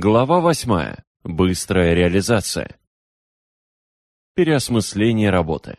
Глава 8. Быстрая реализация. Переосмысление работы.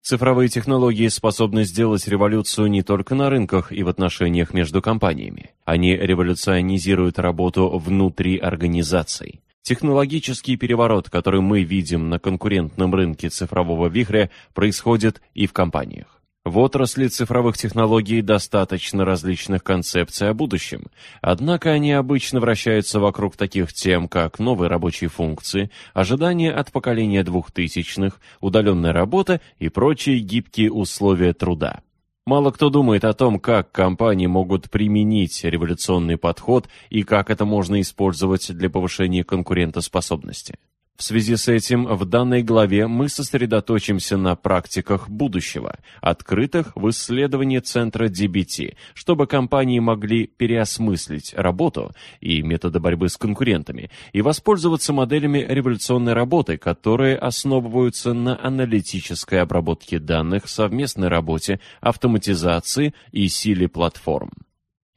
Цифровые технологии способны сделать революцию не только на рынках и в отношениях между компаниями. Они революционизируют работу внутри организаций. Технологический переворот, который мы видим на конкурентном рынке цифрового вихря, происходит и в компаниях. В отрасли цифровых технологий достаточно различных концепций о будущем, однако они обычно вращаются вокруг таких тем, как новые рабочие функции, ожидания от поколения двухтысячных, удаленная работа и прочие гибкие условия труда. Мало кто думает о том, как компании могут применить революционный подход и как это можно использовать для повышения конкурентоспособности. В связи с этим в данной главе мы сосредоточимся на практиках будущего, открытых в исследовании центра DBT, чтобы компании могли переосмыслить работу и методы борьбы с конкурентами и воспользоваться моделями революционной работы, которые основываются на аналитической обработке данных, совместной работе, автоматизации и силе платформ.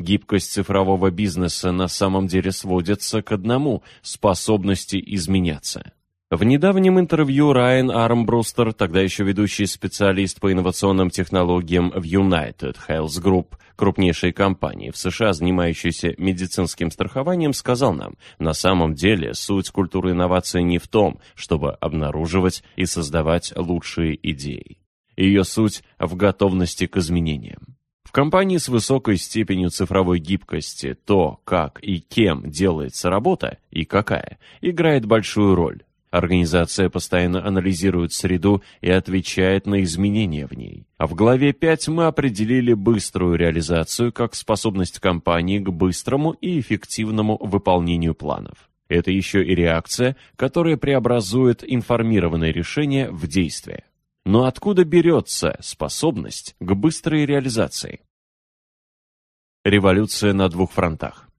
Гибкость цифрового бизнеса на самом деле сводится к одному – способности изменяться. В недавнем интервью Райан Армбрустер, тогда еще ведущий специалист по инновационным технологиям в United Health Group, крупнейшей компании в США, занимающейся медицинским страхованием, сказал нам, на самом деле суть культуры инноваций не в том, чтобы обнаруживать и создавать лучшие идеи. Ее суть в готовности к изменениям. В компании с высокой степенью цифровой гибкости то, как и кем делается работа и какая, играет большую роль. Организация постоянно анализирует среду и отвечает на изменения в ней. А в главе 5 мы определили быструю реализацию как способность компании к быстрому и эффективному выполнению планов. Это еще и реакция, которая преобразует информированное решение в действие. Но откуда берется способность к быстрой реализации? Революция на двух фронтах.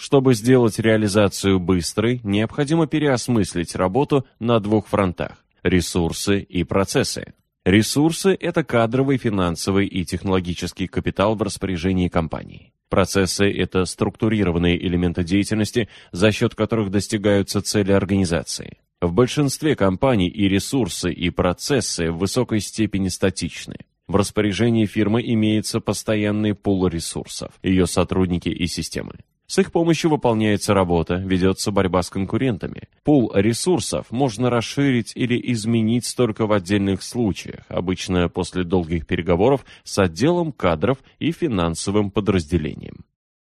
Чтобы сделать реализацию быстрой, необходимо переосмыслить работу на двух фронтах – ресурсы и процессы. Ресурсы – это кадровый, финансовый и технологический капитал в распоряжении компании. Процессы – это структурированные элементы деятельности, за счет которых достигаются цели организации. В большинстве компаний и ресурсы, и процессы в высокой степени статичны. В распоряжении фирмы имеется постоянный пул ресурсов, ее сотрудники и системы. С их помощью выполняется работа, ведется борьба с конкурентами. Пул ресурсов можно расширить или изменить только в отдельных случаях, обычно после долгих переговоров с отделом кадров и финансовым подразделением.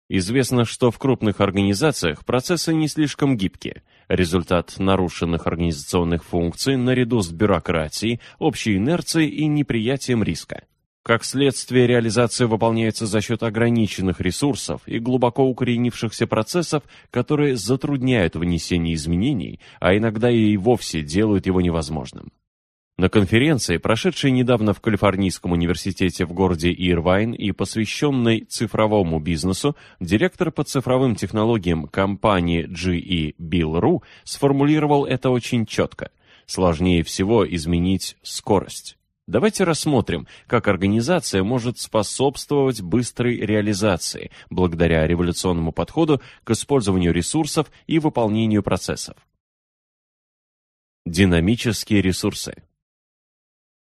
Известно, что в крупных организациях процессы не слишком гибкие. Результат нарушенных организационных функций наряду с бюрократией, общей инерцией и неприятием риска. Как следствие, реализация выполняется за счет ограниченных ресурсов и глубоко укоренившихся процессов, которые затрудняют внесение изменений, а иногда и вовсе делают его невозможным. На конференции, прошедшей недавно в Калифорнийском университете в городе Ирвайн и посвященной цифровому бизнесу, директор по цифровым технологиям компании GE Bill.ru сформулировал это очень четко. Сложнее всего изменить скорость. Давайте рассмотрим, как организация может способствовать быстрой реализации благодаря революционному подходу к использованию ресурсов и выполнению процессов. Динамические ресурсы.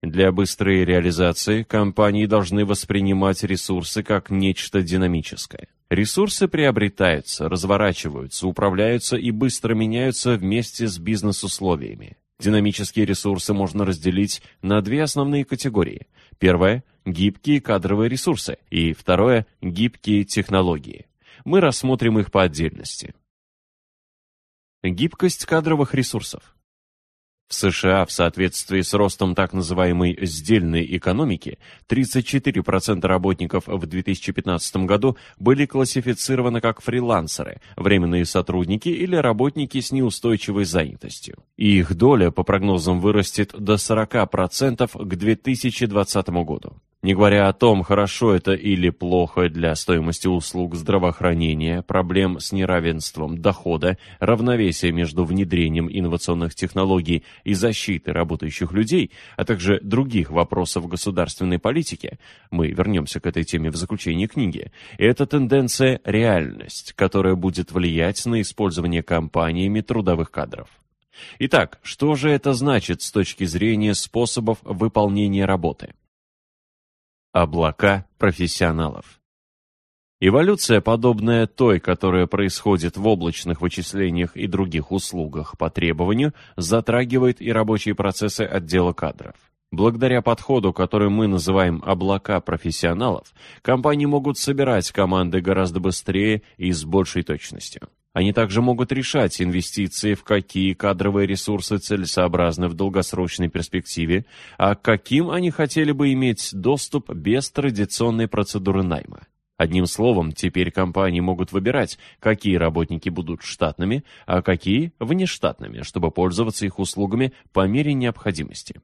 Для быстрой реализации компании должны воспринимать ресурсы как нечто динамическое. Ресурсы приобретаются, разворачиваются, управляются и быстро меняются вместе с бизнес-условиями. Динамические ресурсы можно разделить на две основные категории. Первое – гибкие кадровые ресурсы, и второе – гибкие технологии. Мы рассмотрим их по отдельности. Гибкость кадровых ресурсов. В США в соответствии с ростом так называемой «сдельной экономики» 34% работников в 2015 году были классифицированы как фрилансеры, временные сотрудники или работники с неустойчивой занятостью. И их доля, по прогнозам, вырастет до 40% к 2020 году. Не говоря о том, хорошо это или плохо для стоимости услуг здравоохранения, проблем с неравенством дохода, равновесия между внедрением инновационных технологий и защиты работающих людей, а также других вопросов государственной политики, мы вернемся к этой теме в заключении книги, эта тенденция – реальность, которая будет влиять на использование компаниями трудовых кадров. Итак, что же это значит с точки зрения способов выполнения работы? Облака профессионалов. Эволюция, подобная той, которая происходит в облачных вычислениях и других услугах по требованию, затрагивает и рабочие процессы отдела кадров. Благодаря подходу, который мы называем «облака профессионалов», компании могут собирать команды гораздо быстрее и с большей точностью. Они также могут решать инвестиции в какие кадровые ресурсы целесообразны в долгосрочной перспективе, а к каким они хотели бы иметь доступ без традиционной процедуры найма. Одним словом, теперь компании могут выбирать, какие работники будут штатными, а какие – внештатными, чтобы пользоваться их услугами по мере необходимости.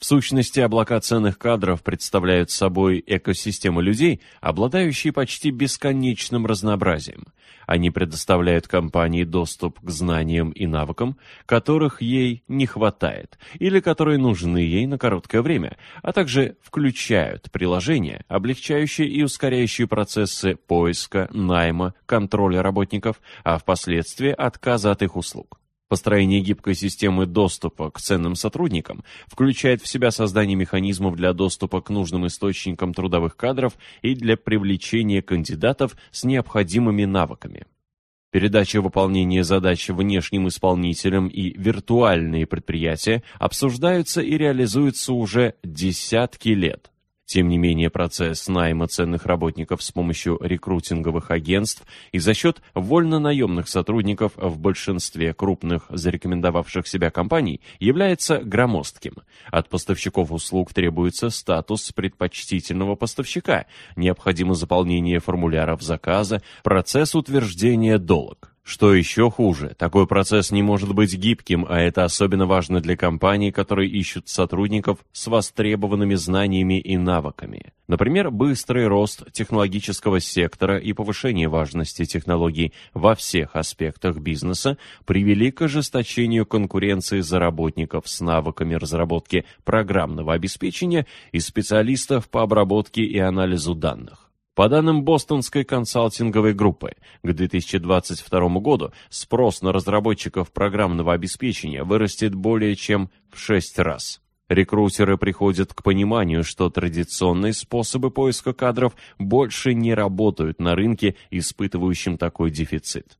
В сущности, облака ценных кадров представляют собой экосистему людей, обладающие почти бесконечным разнообразием. Они предоставляют компании доступ к знаниям и навыкам, которых ей не хватает, или которые нужны ей на короткое время, а также включают приложения, облегчающие и ускоряющие процессы поиска, найма, контроля работников, а впоследствии отказа от их услуг. Построение гибкой системы доступа к ценным сотрудникам включает в себя создание механизмов для доступа к нужным источникам трудовых кадров и для привлечения кандидатов с необходимыми навыками. Передача выполнения задач внешним исполнителям и виртуальные предприятия обсуждаются и реализуются уже десятки лет. Тем не менее, процесс найма ценных работников с помощью рекрутинговых агентств и за счет вольно-наемных сотрудников в большинстве крупных зарекомендовавших себя компаний является громоздким. От поставщиков услуг требуется статус предпочтительного поставщика, необходимо заполнение формуляров заказа, процесс утверждения долг. Что еще хуже, такой процесс не может быть гибким, а это особенно важно для компаний, которые ищут сотрудников с востребованными знаниями и навыками. Например, быстрый рост технологического сектора и повышение важности технологий во всех аспектах бизнеса привели к ожесточению конкуренции за работников с навыками разработки программного обеспечения и специалистов по обработке и анализу данных. По данным Бостонской консалтинговой группы, к 2022 году спрос на разработчиков программного обеспечения вырастет более чем в 6 раз. Рекрутеры приходят к пониманию, что традиционные способы поиска кадров больше не работают на рынке, испытывающем такой дефицит.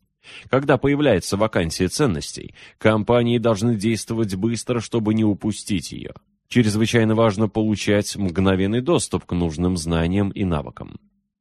Когда появляется вакансия ценностей, компании должны действовать быстро, чтобы не упустить ее. Чрезвычайно важно получать мгновенный доступ к нужным знаниям и навыкам.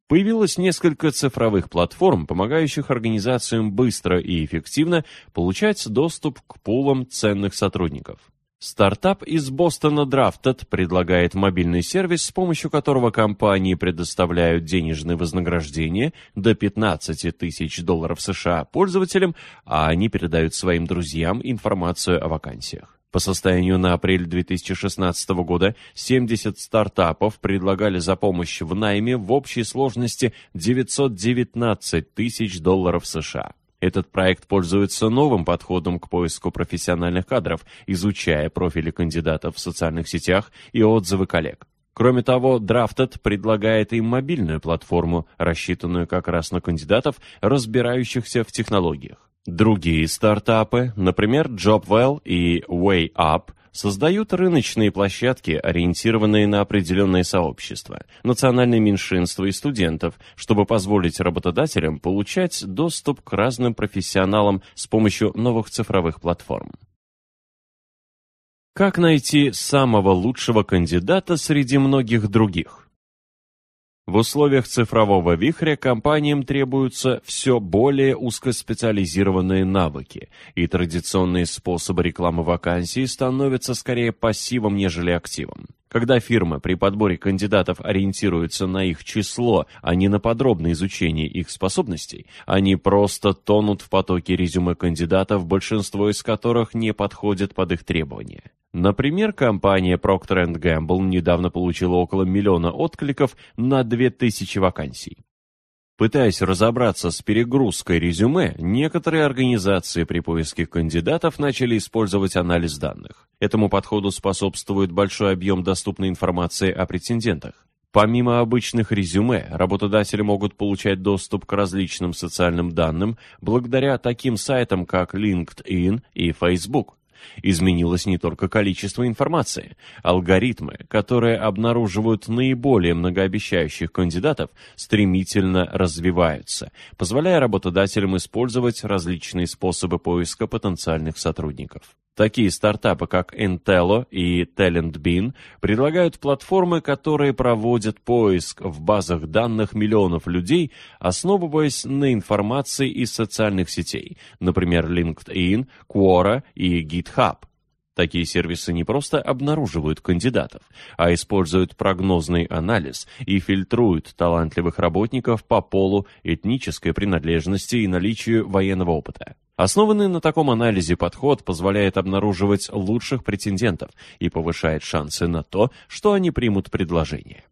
Появилось несколько цифровых платформ, помогающих организациям быстро и эффективно получать доступ к пулам ценных сотрудников. Стартап из Бостона Drafted предлагает мобильный сервис, с помощью которого компании предоставляют денежные вознаграждения до 15 тысяч долларов США пользователям, а они передают своим друзьям информацию о вакансиях. По состоянию на апрель 2016 года 70 стартапов предлагали за помощь в найме в общей сложности 919 тысяч долларов США. Этот проект пользуется новым подходом к поиску профессиональных кадров, изучая профили кандидатов в социальных сетях и отзывы коллег. Кроме того, Drafted предлагает им мобильную платформу, рассчитанную как раз на кандидатов, разбирающихся в технологиях. Другие стартапы, например, JobWell и WayUp, создают рыночные площадки, ориентированные на определенные сообщества, национальные меньшинства и студентов, чтобы позволить работодателям получать доступ к разным профессионалам с помощью новых цифровых платформ. Как найти самого лучшего кандидата среди многих других? В условиях цифрового вихря компаниям требуются все более узкоспециализированные навыки, и традиционные способы рекламы вакансий становятся скорее пассивом, нежели активом. Когда фирмы при подборе кандидатов ориентируются на их число, а не на подробное изучение их способностей, они просто тонут в потоке резюме кандидатов, большинство из которых не подходит под их требования. Например, компания Procter Gamble недавно получила около миллиона откликов на 2000 вакансий. Пытаясь разобраться с перегрузкой резюме, некоторые организации при поиске кандидатов начали использовать анализ данных. Этому подходу способствует большой объем доступной информации о претендентах. Помимо обычных резюме, работодатели могут получать доступ к различным социальным данным благодаря таким сайтам, как LinkedIn и Facebook. Изменилось не только количество информации. Алгоритмы, которые обнаруживают наиболее многообещающих кандидатов, стремительно развиваются, позволяя работодателям использовать различные способы поиска потенциальных сотрудников. Такие стартапы, как Intello и TalentBean, предлагают платформы, которые проводят поиск в базах данных миллионов людей, основываясь на информации из социальных сетей, например, LinkedIn, Quora и GitHub. Такие сервисы не просто обнаруживают кандидатов, а используют прогнозный анализ и фильтруют талантливых работников по полу, этнической принадлежности и наличию военного опыта. Основанный на таком анализе подход позволяет обнаруживать лучших претендентов и повышает шансы на то, что они примут предложение.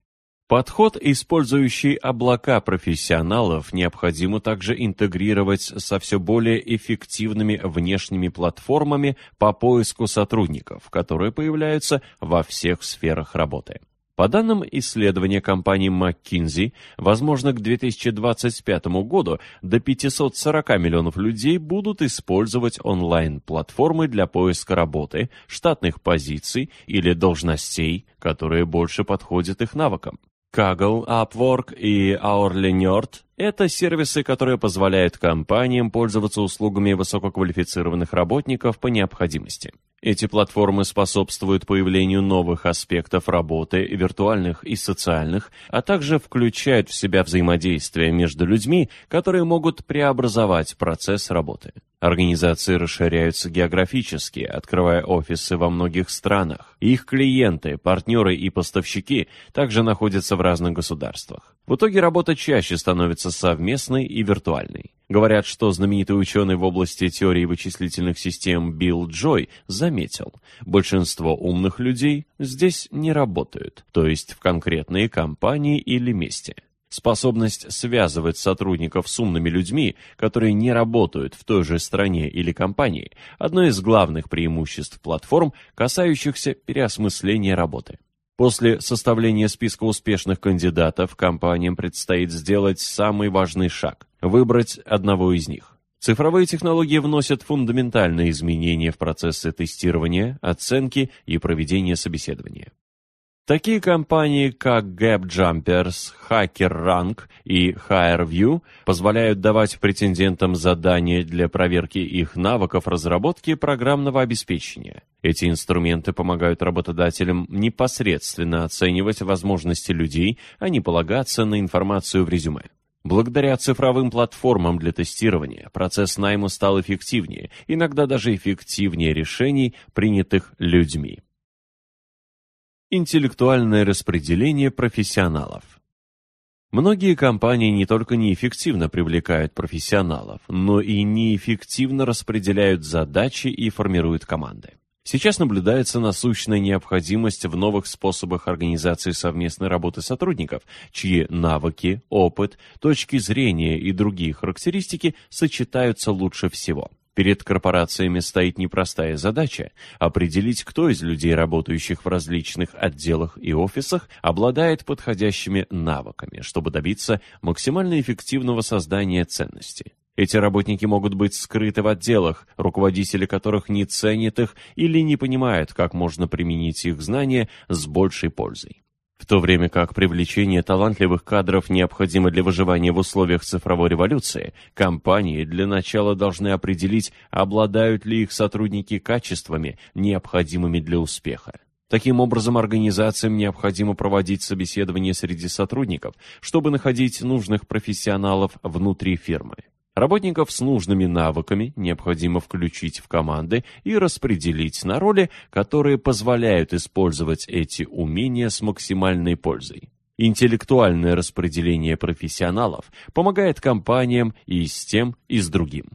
Подход, использующий облака профессионалов, необходимо также интегрировать со все более эффективными внешними платформами по поиску сотрудников, которые появляются во всех сферах работы. По данным исследования компании McKinsey, возможно, к 2025 году до 540 миллионов людей будут использовать онлайн-платформы для поиска работы, штатных позиций или должностей, которые больше подходят их навыкам. Kaggle, Upwork и Hourly Nerd – это сервисы, которые позволяют компаниям пользоваться услугами высококвалифицированных работников по необходимости. Эти платформы способствуют появлению новых аспектов работы, виртуальных и социальных, а также включают в себя взаимодействие между людьми, которые могут преобразовать процесс работы. Организации расширяются географически, открывая офисы во многих странах. Их клиенты, партнеры и поставщики также находятся в разных государствах. В итоге работа чаще становится совместной и виртуальной. Говорят, что знаменитый ученый в области теории вычислительных систем Билл Джой заметил, большинство умных людей здесь не работают, то есть в конкретной компании или месте. Способность связывать сотрудников с умными людьми, которые не работают в той же стране или компании, одно из главных преимуществ платформ, касающихся переосмысления работы. После составления списка успешных кандидатов компаниям предстоит сделать самый важный шаг – выбрать одного из них. Цифровые технологии вносят фундаментальные изменения в процессы тестирования, оценки и проведения собеседования. Такие компании, как GapJumpers, HackerRank и HireView позволяют давать претендентам задания для проверки их навыков разработки программного обеспечения. Эти инструменты помогают работодателям непосредственно оценивать возможности людей, а не полагаться на информацию в резюме. Благодаря цифровым платформам для тестирования процесс найма стал эффективнее, иногда даже эффективнее решений, принятых людьми. Интеллектуальное распределение профессионалов. Многие компании не только неэффективно привлекают профессионалов, но и неэффективно распределяют задачи и формируют команды. Сейчас наблюдается насущная необходимость в новых способах организации совместной работы сотрудников, чьи навыки, опыт, точки зрения и другие характеристики сочетаются лучше всего. Перед корпорациями стоит непростая задача – определить, кто из людей, работающих в различных отделах и офисах, обладает подходящими навыками, чтобы добиться максимально эффективного создания ценности. Эти работники могут быть скрыты в отделах, руководители которых не ценят их или не понимают, как можно применить их знания с большей пользой. В то время как привлечение талантливых кадров необходимо для выживания в условиях цифровой революции, компании для начала должны определить, обладают ли их сотрудники качествами, необходимыми для успеха. Таким образом, организациям необходимо проводить собеседования среди сотрудников, чтобы находить нужных профессионалов внутри фирмы. Работников с нужными навыками необходимо включить в команды и распределить на роли, которые позволяют использовать эти умения с максимальной пользой. Интеллектуальное распределение профессионалов помогает компаниям и с тем, и с другим.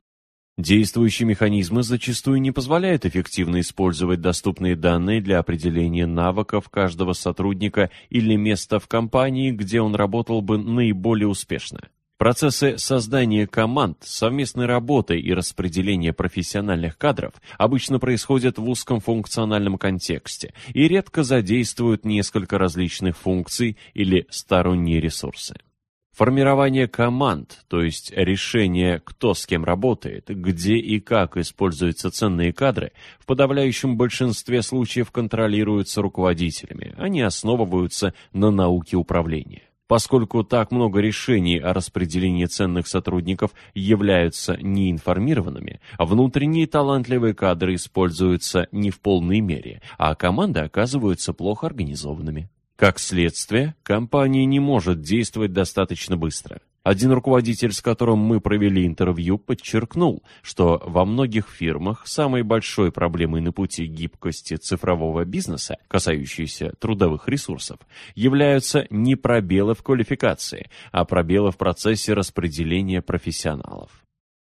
Действующие механизмы зачастую не позволяют эффективно использовать доступные данные для определения навыков каждого сотрудника или места в компании, где он работал бы наиболее успешно. Процессы создания команд, совместной работы и распределения профессиональных кадров обычно происходят в узком функциональном контексте и редко задействуют несколько различных функций или сторонние ресурсы. Формирование команд, то есть решение, кто с кем работает, где и как используются ценные кадры, в подавляющем большинстве случаев контролируются руководителями, они основываются на науке управления. Поскольку так много решений о распределении ценных сотрудников являются неинформированными, внутренние талантливые кадры используются не в полной мере, а команды оказываются плохо организованными. Как следствие, компания не может действовать достаточно быстро. Один руководитель, с которым мы провели интервью, подчеркнул, что во многих фирмах самой большой проблемой на пути гибкости цифрового бизнеса, касающейся трудовых ресурсов, являются не пробелы в квалификации, а пробелы в процессе распределения профессионалов.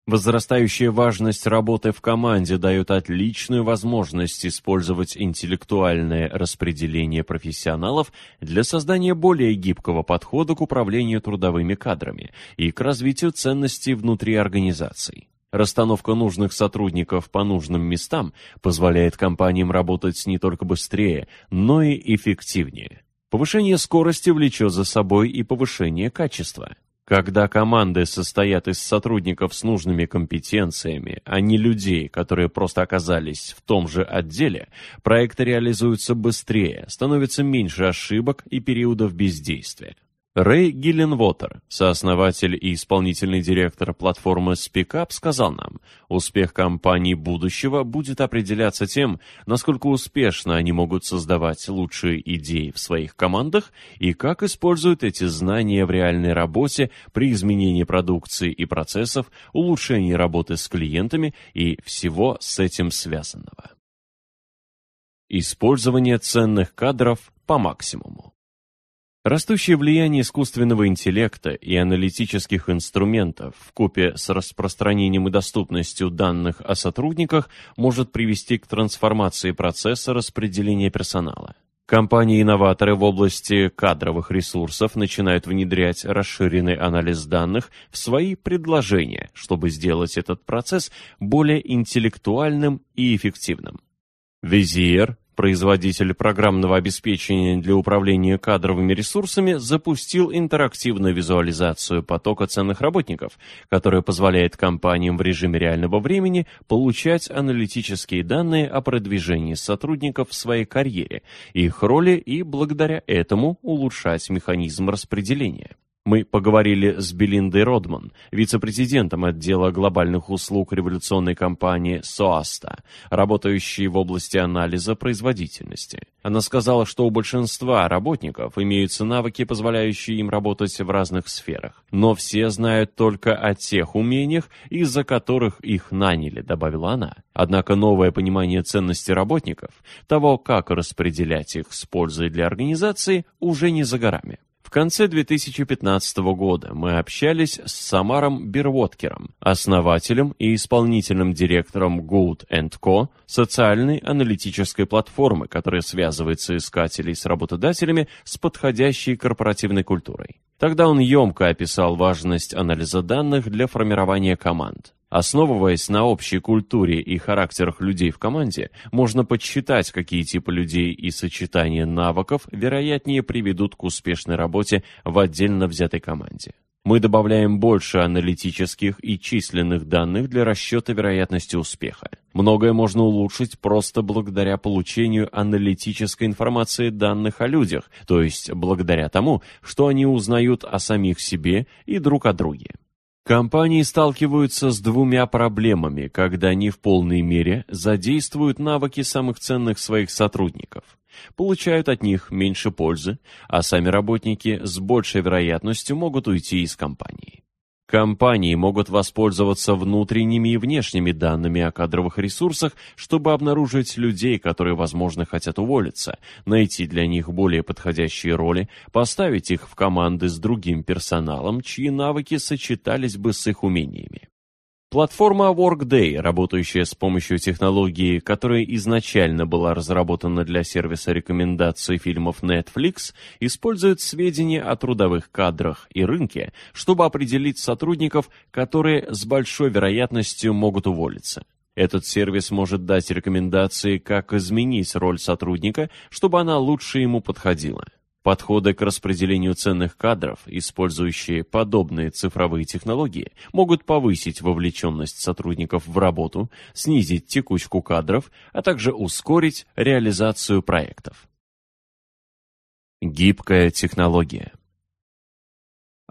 Возрастающая важность работы в команде дает отличную возможность использовать интеллектуальное распределение профессионалов для создания более гибкого подхода к управлению трудовыми кадрами и к развитию ценностей внутри организаций. Расстановка нужных сотрудников по нужным местам позволяет компаниям работать не только быстрее, но и эффективнее. Повышение скорости влечет за собой и повышение качества. Когда команды состоят из сотрудников с нужными компетенциями, а не людей, которые просто оказались в том же отделе, проекты реализуются быстрее, становится меньше ошибок и периодов бездействия. Рэй Гилленвотер, сооснователь и исполнительный директор платформы SpeakUp, сказал нам, успех компаний будущего будет определяться тем, насколько успешно они могут создавать лучшие идеи в своих командах и как используют эти знания в реальной работе при изменении продукции и процессов, улучшении работы с клиентами и всего с этим связанного. Использование ценных кадров по максимуму. Растущее влияние искусственного интеллекта и аналитических инструментов в купе с распространением и доступностью данных о сотрудниках может привести к трансформации процесса распределения персонала. Компании-инноваторы в области кадровых ресурсов начинают внедрять расширенный анализ данных в свои предложения, чтобы сделать этот процесс более интеллектуальным и эффективным. Визиер Производитель программного обеспечения для управления кадровыми ресурсами запустил интерактивную визуализацию потока ценных работников, которая позволяет компаниям в режиме реального времени получать аналитические данные о продвижении сотрудников в своей карьере, их роли и благодаря этому улучшать механизм распределения. Мы поговорили с Белиндой Родман, вице-президентом отдела глобальных услуг революционной компании «Соаста», работающей в области анализа производительности. Она сказала, что у большинства работников имеются навыки, позволяющие им работать в разных сферах. Но все знают только о тех умениях, из-за которых их наняли, добавила она. Однако новое понимание ценности работников, того, как распределять их с пользой для организации, уже не за горами. Конце 2015 года мы общались с Самаром Бервоткером, основателем и исполнительным директором Good Co, социальной аналитической платформы, которая связывает соискателей с работодателями с подходящей корпоративной культурой. Тогда он емко описал важность анализа данных для формирования команд. Основываясь на общей культуре и характерах людей в команде, можно подсчитать, какие типы людей и сочетания навыков вероятнее приведут к успешной работе в отдельно взятой команде. Мы добавляем больше аналитических и численных данных для расчета вероятности успеха. Многое можно улучшить просто благодаря получению аналитической информации данных о людях, то есть благодаря тому, что они узнают о самих себе и друг о друге. Компании сталкиваются с двумя проблемами, когда они в полной мере задействуют навыки самых ценных своих сотрудников, получают от них меньше пользы, а сами работники с большей вероятностью могут уйти из компании. Компании могут воспользоваться внутренними и внешними данными о кадровых ресурсах, чтобы обнаружить людей, которые, возможно, хотят уволиться, найти для них более подходящие роли, поставить их в команды с другим персоналом, чьи навыки сочетались бы с их умениями. Платформа Workday, работающая с помощью технологии, которая изначально была разработана для сервиса рекомендаций фильмов Netflix, использует сведения о трудовых кадрах и рынке, чтобы определить сотрудников, которые с большой вероятностью могут уволиться. Этот сервис может дать рекомендации, как изменить роль сотрудника, чтобы она лучше ему подходила. Подходы к распределению ценных кадров, использующие подобные цифровые технологии, могут повысить вовлеченность сотрудников в работу, снизить текучку кадров, а также ускорить реализацию проектов. Гибкая технология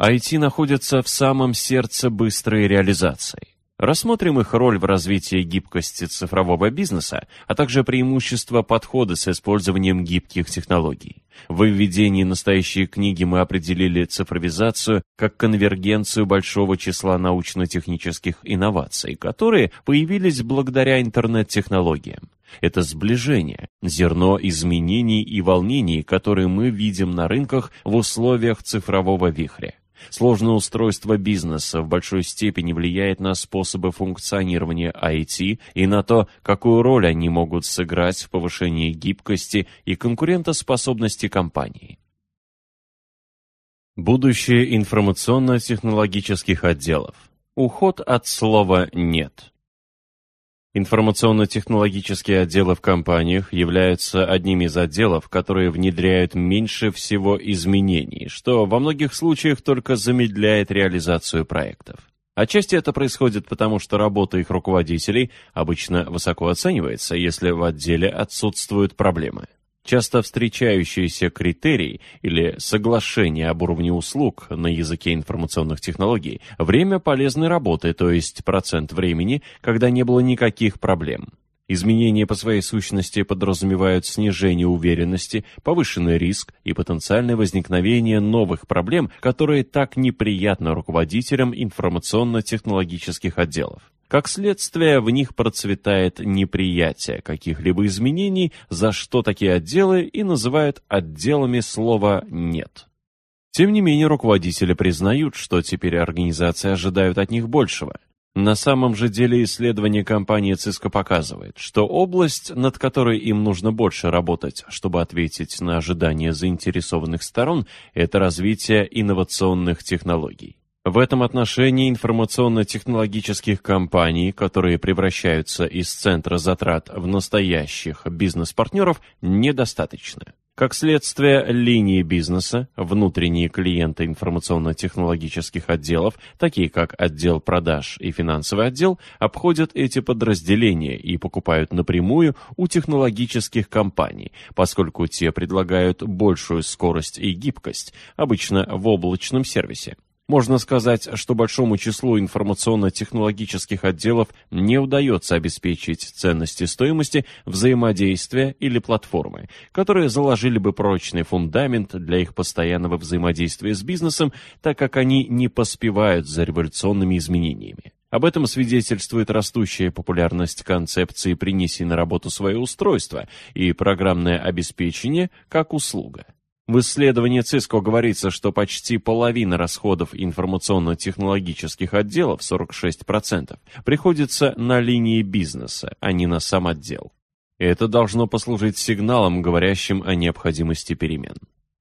IT находится в самом сердце быстрой реализации. Рассмотрим их роль в развитии гибкости цифрового бизнеса, а также преимущества подхода с использованием гибких технологий. В введении настоящей книги мы определили цифровизацию как конвергенцию большого числа научно-технических инноваций, которые появились благодаря интернет-технологиям. Это сближение, зерно изменений и волнений, которые мы видим на рынках в условиях цифрового вихря. Сложное устройство бизнеса в большой степени влияет на способы функционирования IT и на то, какую роль они могут сыграть в повышении гибкости и конкурентоспособности компании. Будущее информационно-технологических отделов. Уход от слова «нет». Информационно-технологические отделы в компаниях являются одними из отделов, которые внедряют меньше всего изменений, что во многих случаях только замедляет реализацию проектов. Отчасти это происходит потому, что работа их руководителей обычно высоко оценивается, если в отделе отсутствуют проблемы. Часто встречающийся критерий или соглашение об уровне услуг на языке информационных технологий – время полезной работы, то есть процент времени, когда не было никаких проблем. Изменения по своей сущности подразумевают снижение уверенности, повышенный риск и потенциальное возникновение новых проблем, которые так неприятны руководителям информационно-технологических отделов. Как следствие, в них процветает неприятие каких-либо изменений, за что такие отделы и называют отделами слова «нет». Тем не менее, руководители признают, что теперь организации ожидают от них большего. На самом же деле исследование компании Cisco показывает, что область, над которой им нужно больше работать, чтобы ответить на ожидания заинтересованных сторон, это развитие инновационных технологий. В этом отношении информационно-технологических компаний, которые превращаются из центра затрат в настоящих бизнес-партнеров, недостаточно. Как следствие, линии бизнеса, внутренние клиенты информационно-технологических отделов, такие как отдел продаж и финансовый отдел, обходят эти подразделения и покупают напрямую у технологических компаний, поскольку те предлагают большую скорость и гибкость, обычно в облачном сервисе. Можно сказать, что большому числу информационно-технологических отделов не удается обеспечить ценности стоимости взаимодействия или платформы, которые заложили бы прочный фундамент для их постоянного взаимодействия с бизнесом, так как они не поспевают за революционными изменениями. Об этом свидетельствует растущая популярность концепции «принеси на работу свое устройство» и программное обеспечение как услуга. В исследовании Cisco говорится, что почти половина расходов информационно-технологических отделов, 46%, приходится на линии бизнеса, а не на сам отдел. Это должно послужить сигналом, говорящим о необходимости перемен.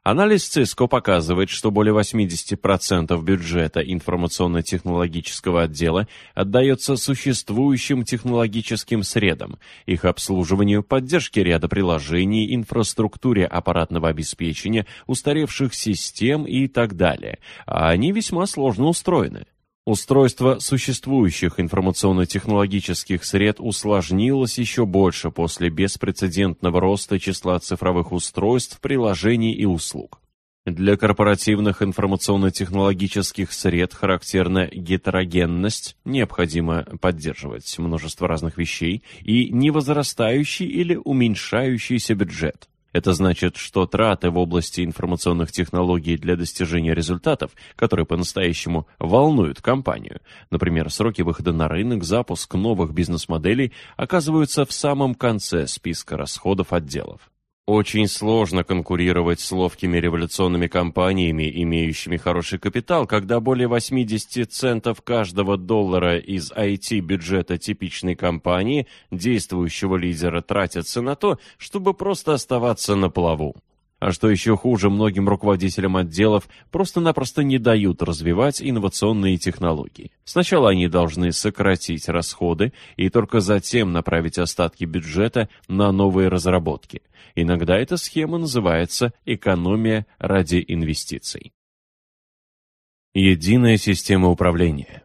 Анализ Cisco показывает, что более 80% бюджета информационно-технологического отдела отдается существующим технологическим средам, их обслуживанию, поддержке ряда приложений, инфраструктуре аппаратного обеспечения, устаревших систем и так далее, а они весьма сложно устроены. Устройство существующих информационно-технологических сред усложнилось еще больше после беспрецедентного роста числа цифровых устройств, приложений и услуг. Для корпоративных информационно-технологических сред характерна гетерогенность, необходимо поддерживать множество разных вещей, и невозрастающий или уменьшающийся бюджет. Это значит, что траты в области информационных технологий для достижения результатов, которые по-настоящему волнуют компанию, например, сроки выхода на рынок, запуск новых бизнес-моделей, оказываются в самом конце списка расходов отделов. Очень сложно конкурировать с ловкими революционными компаниями, имеющими хороший капитал, когда более 80 центов каждого доллара из IT-бюджета типичной компании, действующего лидера, тратятся на то, чтобы просто оставаться на плаву. А что еще хуже, многим руководителям отделов просто-напросто не дают развивать инновационные технологии. Сначала они должны сократить расходы и только затем направить остатки бюджета на новые разработки. Иногда эта схема называется «экономия ради инвестиций». Единая система управления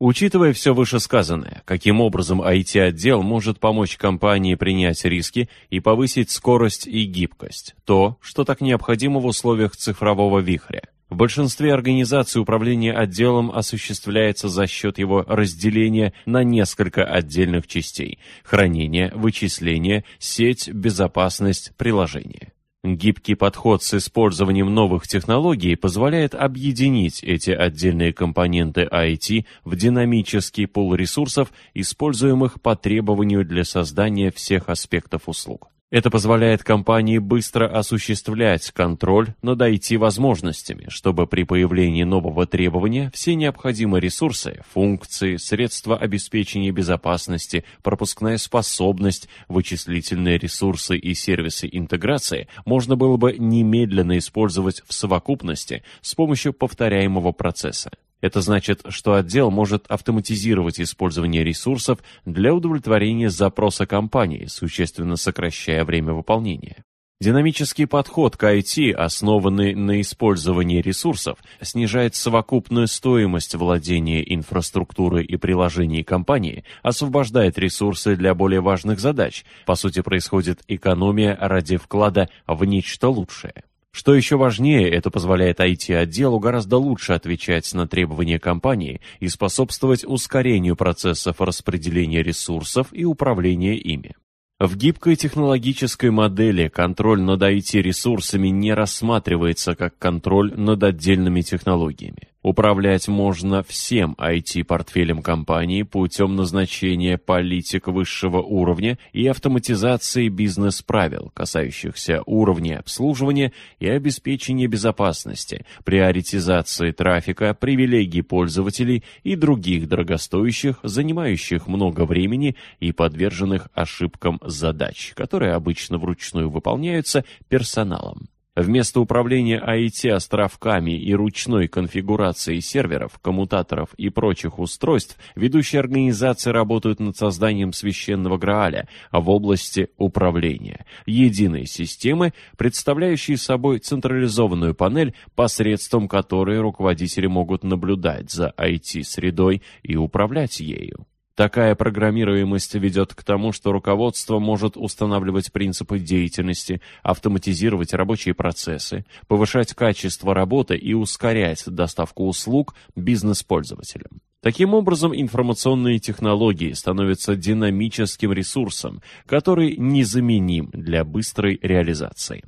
Учитывая все вышесказанное, каким образом IT-отдел может помочь компании принять риски и повысить скорость и гибкость, то, что так необходимо в условиях цифрового вихря. В большинстве организаций управление отделом осуществляется за счет его разделения на несколько отдельных частей – хранение, вычисление, сеть, безопасность, приложение. Гибкий подход с использованием новых технологий позволяет объединить эти отдельные компоненты IT в динамический пул ресурсов, используемых по требованию для создания всех аспектов услуг. Это позволяет компании быстро осуществлять контроль над IT-возможностями, чтобы при появлении нового требования все необходимые ресурсы, функции, средства обеспечения безопасности, пропускная способность, вычислительные ресурсы и сервисы интеграции можно было бы немедленно использовать в совокупности с помощью повторяемого процесса. Это значит, что отдел может автоматизировать использование ресурсов для удовлетворения запроса компании, существенно сокращая время выполнения. Динамический подход к IT, основанный на использовании ресурсов, снижает совокупную стоимость владения инфраструктурой и приложений компании, освобождает ресурсы для более важных задач. По сути, происходит экономия ради вклада в нечто лучшее. Что еще важнее, это позволяет IT-отделу гораздо лучше отвечать на требования компании и способствовать ускорению процессов распределения ресурсов и управления ими. В гибкой технологической модели контроль над IT-ресурсами не рассматривается как контроль над отдельными технологиями. Управлять можно всем IT-портфелем компании путем назначения политик высшего уровня и автоматизации бизнес-правил, касающихся уровня обслуживания и обеспечения безопасности, приоритизации трафика, привилегий пользователей и других дорогостоящих, занимающих много времени и подверженных ошибкам задач, которые обычно вручную выполняются персоналом. Вместо управления IT-островками и ручной конфигурацией серверов, коммутаторов и прочих устройств, ведущие организации работают над созданием священного Грааля в области управления, единой системы, представляющей собой централизованную панель, посредством которой руководители могут наблюдать за IT-средой и управлять ею. Такая программируемость ведет к тому, что руководство может устанавливать принципы деятельности, автоматизировать рабочие процессы, повышать качество работы и ускорять доставку услуг бизнес-пользователям. Таким образом, информационные технологии становятся динамическим ресурсом, который незаменим для быстрой реализации.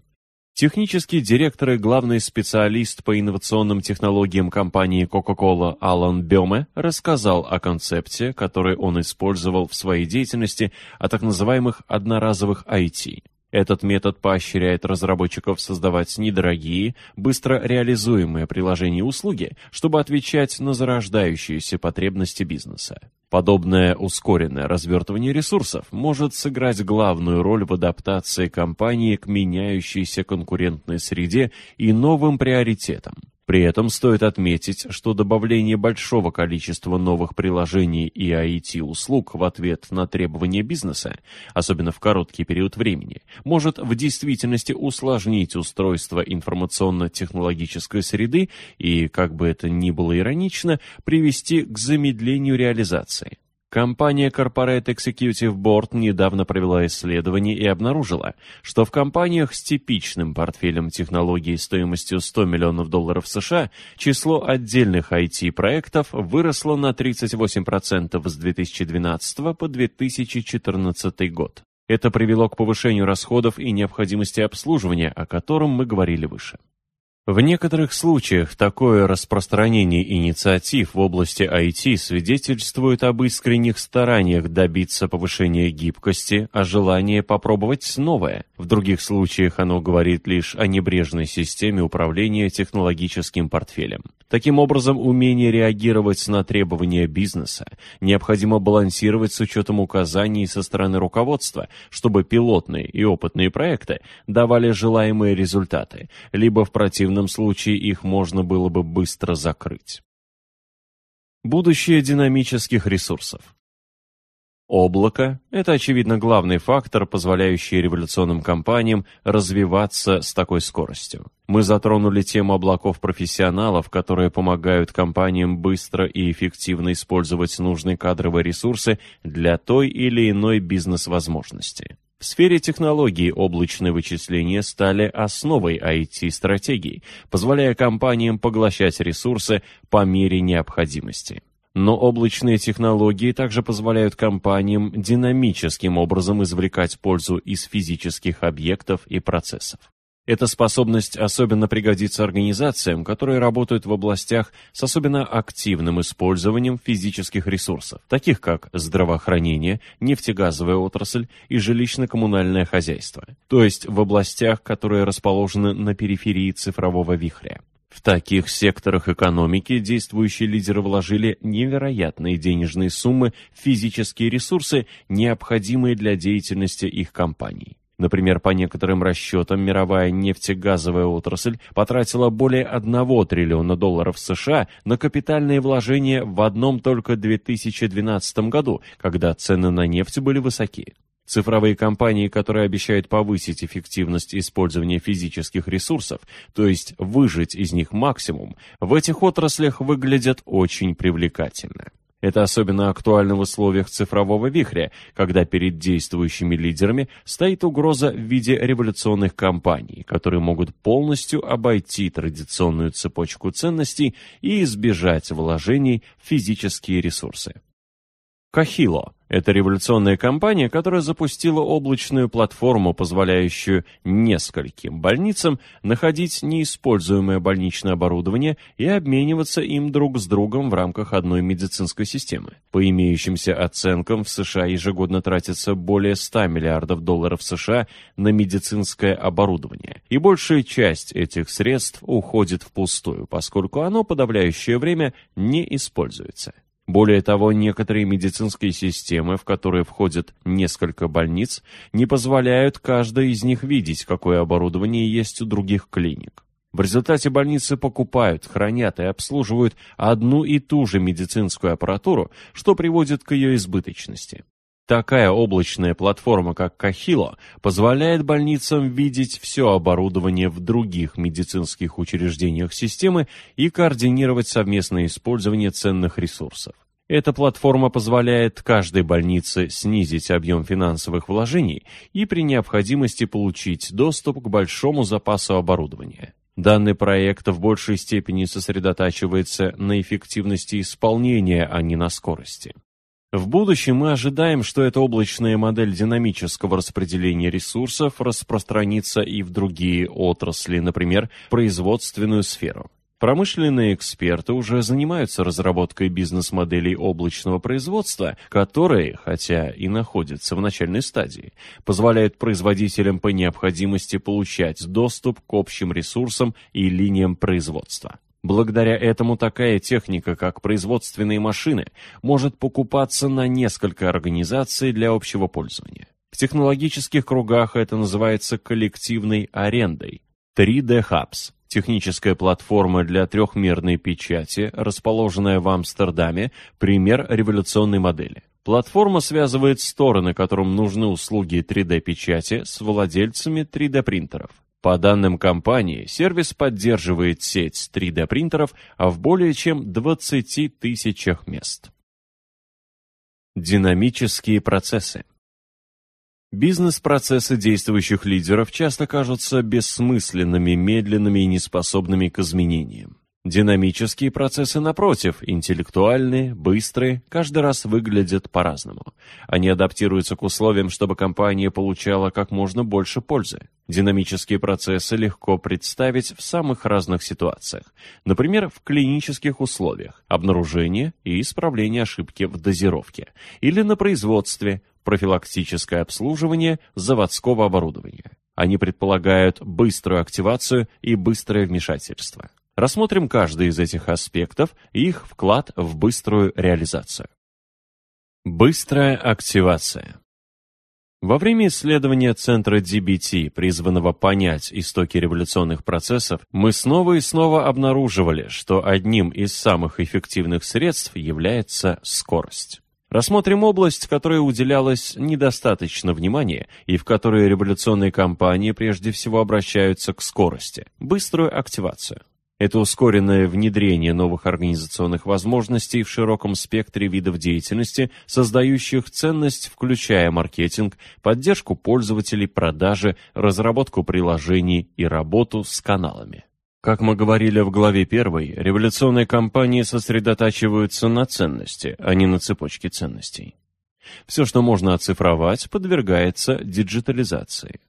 Технический директор и главный специалист по инновационным технологиям компании Coca-Cola Алан Бёме рассказал о концепте, который он использовал в своей деятельности, о так называемых одноразовых IT. Этот метод поощряет разработчиков создавать недорогие, быстро реализуемые приложения и услуги, чтобы отвечать на зарождающиеся потребности бизнеса. Подобное ускоренное развертывание ресурсов может сыграть главную роль в адаптации компании к меняющейся конкурентной среде и новым приоритетам. При этом стоит отметить, что добавление большого количества новых приложений и IT-услуг в ответ на требования бизнеса, особенно в короткий период времени, может в действительности усложнить устройство информационно-технологической среды и, как бы это ни было иронично, привести к замедлению реализации. Компания Corporate Executive Board недавно провела исследование и обнаружила, что в компаниях с типичным портфелем технологий стоимостью 100 миллионов долларов США число отдельных IT-проектов выросло на 38% с 2012 по 2014 год. Это привело к повышению расходов и необходимости обслуживания, о котором мы говорили выше. В некоторых случаях такое распространение инициатив в области IT свидетельствует об искренних стараниях добиться повышения гибкости, о желании попробовать новое. В других случаях оно говорит лишь о небрежной системе управления технологическим портфелем. Таким образом, умение реагировать на требования бизнеса необходимо балансировать с учетом указаний со стороны руководства, чтобы пилотные и опытные проекты давали желаемые результаты, либо в противном случае их можно было бы быстро закрыть. Будущее динамических ресурсов Облако – это, очевидно, главный фактор, позволяющий революционным компаниям развиваться с такой скоростью. Мы затронули тему облаков профессионалов, которые помогают компаниям быстро и эффективно использовать нужные кадровые ресурсы для той или иной бизнес-возможности. В сфере технологий облачные вычисления стали основой IT-стратегий, позволяя компаниям поглощать ресурсы по мере необходимости. Но облачные технологии также позволяют компаниям динамическим образом извлекать пользу из физических объектов и процессов. Эта способность особенно пригодится организациям, которые работают в областях с особенно активным использованием физических ресурсов, таких как здравоохранение, нефтегазовая отрасль и жилищно-коммунальное хозяйство, то есть в областях, которые расположены на периферии цифрового вихря. В таких секторах экономики действующие лидеры вложили невероятные денежные суммы в физические ресурсы, необходимые для деятельности их компаний. Например, по некоторым расчетам, мировая нефтегазовая отрасль потратила более 1 триллиона долларов США на капитальные вложения в одном только 2012 году, когда цены на нефть были высоки. Цифровые компании, которые обещают повысить эффективность использования физических ресурсов, то есть выжить из них максимум, в этих отраслях выглядят очень привлекательно. Это особенно актуально в условиях цифрового вихря, когда перед действующими лидерами стоит угроза в виде революционных компаний, которые могут полностью обойти традиционную цепочку ценностей и избежать вложений в физические ресурсы. Кахило это революционная компания, которая запустила облачную платформу, позволяющую нескольким больницам находить неиспользуемое больничное оборудование и обмениваться им друг с другом в рамках одной медицинской системы. По имеющимся оценкам, в США ежегодно тратится более 100 миллиардов долларов США на медицинское оборудование, и большая часть этих средств уходит впустую, поскольку оно подавляющее время не используется. Более того, некоторые медицинские системы, в которые входят несколько больниц, не позволяют каждой из них видеть, какое оборудование есть у других клиник. В результате больницы покупают, хранят и обслуживают одну и ту же медицинскую аппаратуру, что приводит к ее избыточности. Такая облачная платформа, как Кахило, позволяет больницам видеть все оборудование в других медицинских учреждениях системы и координировать совместное использование ценных ресурсов. Эта платформа позволяет каждой больнице снизить объем финансовых вложений и при необходимости получить доступ к большому запасу оборудования. Данный проект в большей степени сосредотачивается на эффективности исполнения, а не на скорости. В будущем мы ожидаем, что эта облачная модель динамического распределения ресурсов распространится и в другие отрасли, например, производственную сферу. Промышленные эксперты уже занимаются разработкой бизнес-моделей облачного производства, которые, хотя и находятся в начальной стадии, позволяют производителям по необходимости получать доступ к общим ресурсам и линиям производства. Благодаря этому такая техника, как производственные машины, может покупаться на несколько организаций для общего пользования. В технологических кругах это называется коллективной арендой. 3D Hubs – техническая платформа для трехмерной печати, расположенная в Амстердаме, пример революционной модели. Платформа связывает стороны, которым нужны услуги 3D-печати, с владельцами 3D-принтеров. По данным компании, сервис поддерживает сеть 3D-принтеров в более чем 20 тысячах мест. Динамические процессы Бизнес-процессы действующих лидеров часто кажутся бессмысленными, медленными и неспособными к изменениям. Динамические процессы, напротив, интеллектуальные, быстрые, каждый раз выглядят по-разному. Они адаптируются к условиям, чтобы компания получала как можно больше пользы. Динамические процессы легко представить в самых разных ситуациях. Например, в клинических условиях, обнаружение и исправление ошибки в дозировке. Или на производстве, профилактическое обслуживание заводского оборудования. Они предполагают быструю активацию и быстрое вмешательство. Рассмотрим каждый из этих аспектов и их вклад в быструю реализацию. Быстрая активация. Во время исследования центра DBT, призванного понять истоки революционных процессов, мы снова и снова обнаруживали, что одним из самых эффективных средств является скорость. Рассмотрим область, которой уделялось недостаточно внимания и в которой революционные компании прежде всего обращаются к скорости – быструю активацию. Это ускоренное внедрение новых организационных возможностей в широком спектре видов деятельности, создающих ценность, включая маркетинг, поддержку пользователей, продажи, разработку приложений и работу с каналами. Как мы говорили в главе 1, революционные компании сосредотачиваются на ценности, а не на цепочке ценностей. Все, что можно оцифровать, подвергается диджитализации.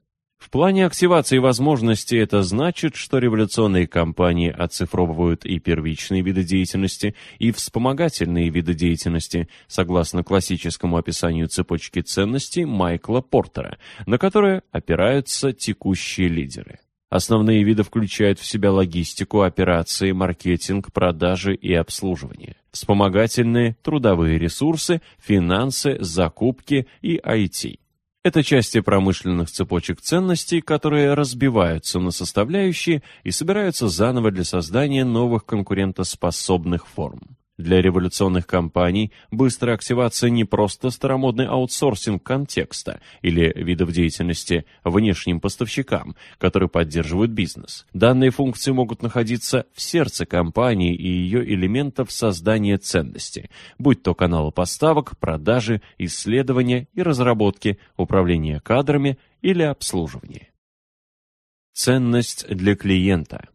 В плане активации возможностей это значит, что революционные компании оцифровывают и первичные виды деятельности, и вспомогательные виды деятельности, согласно классическому описанию цепочки ценностей Майкла Портера, на которые опираются текущие лидеры. Основные виды включают в себя логистику, операции, маркетинг, продажи и обслуживание. Вспомогательные, трудовые ресурсы, финансы, закупки и IT. Это части промышленных цепочек ценностей, которые разбиваются на составляющие и собираются заново для создания новых конкурентоспособных форм. Для революционных компаний быстрая активация не просто старомодный аутсорсинг контекста или видов деятельности внешним поставщикам, которые поддерживают бизнес. Данные функции могут находиться в сердце компании и ее элементов создания ценности, будь то каналы поставок, продажи, исследования и разработки, управление кадрами или обслуживание. Ценность для клиента –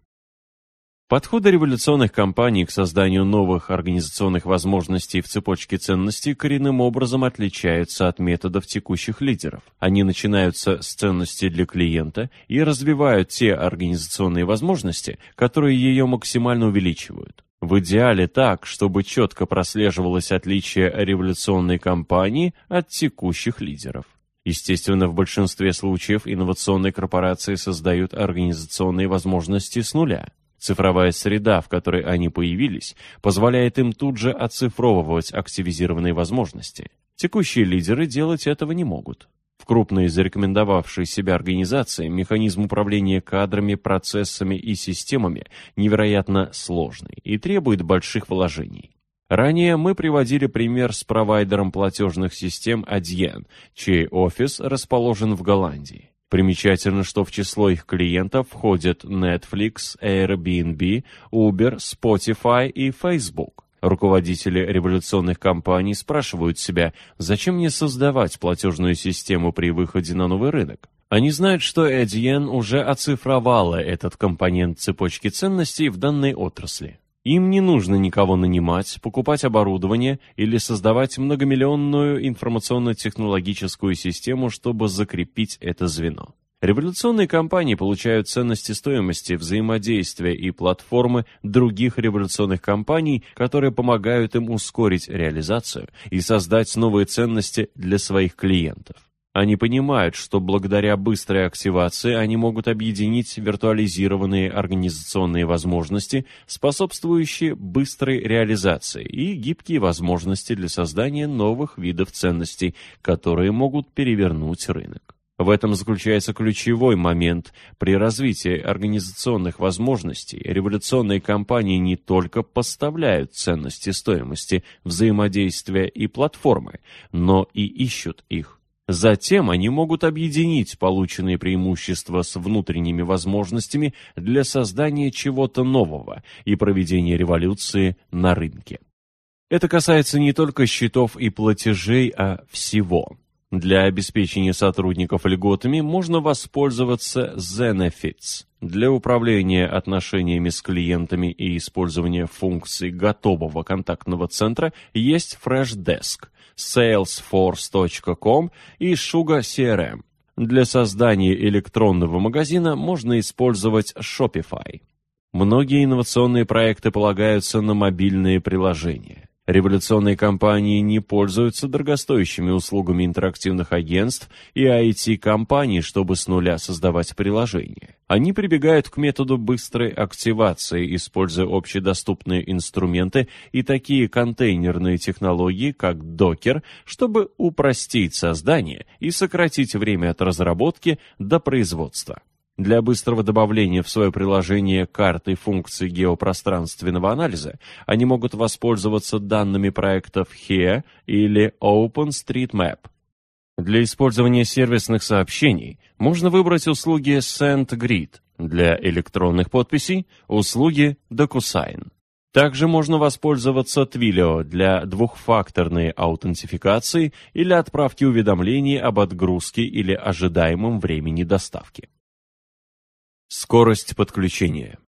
Подходы революционных компаний к созданию новых организационных возможностей в цепочке ценностей коренным образом отличаются от методов текущих лидеров. Они начинаются с ценностей для клиента и развивают те организационные возможности, которые ее максимально увеличивают. В идеале так, чтобы четко прослеживалось отличие революционной компании от текущих лидеров. Естественно, в большинстве случаев инновационные корпорации создают организационные возможности с нуля. Цифровая среда, в которой они появились, позволяет им тут же оцифровывать активизированные возможности. Текущие лидеры делать этого не могут. В крупной зарекомендовавшей себя организации механизм управления кадрами, процессами и системами невероятно сложный и требует больших вложений. Ранее мы приводили пример с провайдером платежных систем Adyen, чей офис расположен в Голландии. Примечательно, что в число их клиентов входят Netflix, Airbnb, Uber, Spotify и Facebook. Руководители революционных компаний спрашивают себя, зачем мне создавать платежную систему при выходе на новый рынок? Они знают, что Adyen уже оцифровала этот компонент цепочки ценностей в данной отрасли. Им не нужно никого нанимать, покупать оборудование или создавать многомиллионную информационно-технологическую систему, чтобы закрепить это звено. Революционные компании получают ценности стоимости, взаимодействия и платформы других революционных компаний, которые помогают им ускорить реализацию и создать новые ценности для своих клиентов. Они понимают, что благодаря быстрой активации они могут объединить виртуализированные организационные возможности, способствующие быстрой реализации, и гибкие возможности для создания новых видов ценностей, которые могут перевернуть рынок. В этом заключается ключевой момент. При развитии организационных возможностей революционные компании не только поставляют ценности стоимости, взаимодействия и платформы, но и ищут их. Затем они могут объединить полученные преимущества с внутренними возможностями для создания чего-то нового и проведения революции на рынке. Это касается не только счетов и платежей, а всего. Для обеспечения сотрудников льготами можно воспользоваться Zenefits. Для управления отношениями с клиентами и использования функций готового контактного центра есть Freshdesk, Salesforce.com и Sugar CRM. Для создания электронного магазина можно использовать Shopify. Многие инновационные проекты полагаются на мобильные приложения. Революционные компании не пользуются дорогостоящими услугами интерактивных агентств и IT-компаний, чтобы с нуля создавать приложения. Они прибегают к методу быстрой активации, используя общедоступные инструменты и такие контейнерные технологии, как Docker, чтобы упростить создание и сократить время от разработки до производства. Для быстрого добавления в свое приложение карты функций геопространственного анализа они могут воспользоваться данными проектов HERE или OpenStreetMap. Для использования сервисных сообщений можно выбрать услуги SendGrid, для электронных подписей – услуги DocuSign. Также можно воспользоваться Twilio для двухфакторной аутентификации или отправки уведомлений об отгрузке или ожидаемом времени доставки. Скорость подключения.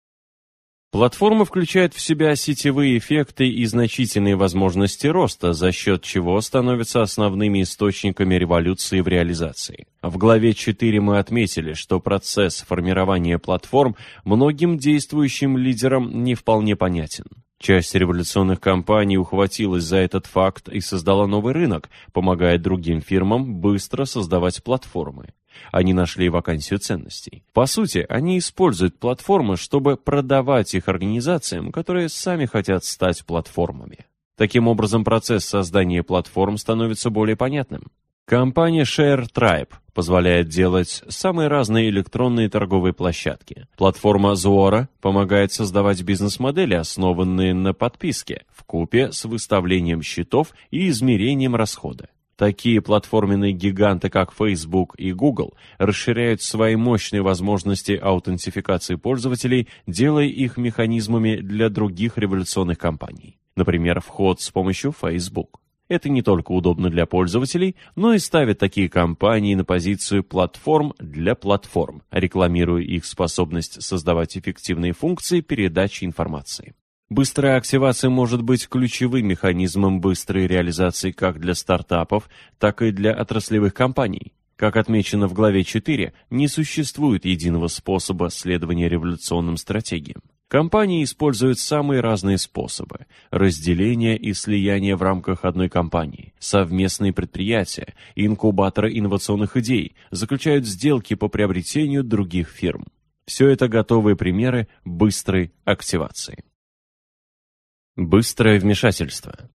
Платформа включает в себя сетевые эффекты и значительные возможности роста, за счет чего становятся основными источниками революции в реализации. В главе 4 мы отметили, что процесс формирования платформ многим действующим лидерам не вполне понятен. Часть революционных компаний ухватилась за этот факт и создала новый рынок, помогая другим фирмам быстро создавать платформы. Они нашли вакансию ценностей. По сути, они используют платформы, чтобы продавать их организациям, которые сами хотят стать платформами. Таким образом, процесс создания платформ становится более понятным. Компания ShareTribe позволяет делать самые разные электронные торговые площадки. Платформа Zuora помогает создавать бизнес-модели, основанные на подписке, в купе с выставлением счетов и измерением расхода. Такие платформенные гиганты, как Facebook и Google, расширяют свои мощные возможности аутентификации пользователей, делая их механизмами для других революционных компаний. Например, вход с помощью Facebook. Это не только удобно для пользователей, но и ставит такие компании на позицию платформ для платформ, рекламируя их способность создавать эффективные функции передачи информации. Быстрая активация может быть ключевым механизмом быстрой реализации как для стартапов, так и для отраслевых компаний. Как отмечено в главе 4, не существует единого способа следования революционным стратегиям. Компании используют самые разные способы – разделение и слияние в рамках одной компании, совместные предприятия, инкубаторы инновационных идей, заключают сделки по приобретению других фирм. Все это готовые примеры быстрой активации. Быстрое вмешательство.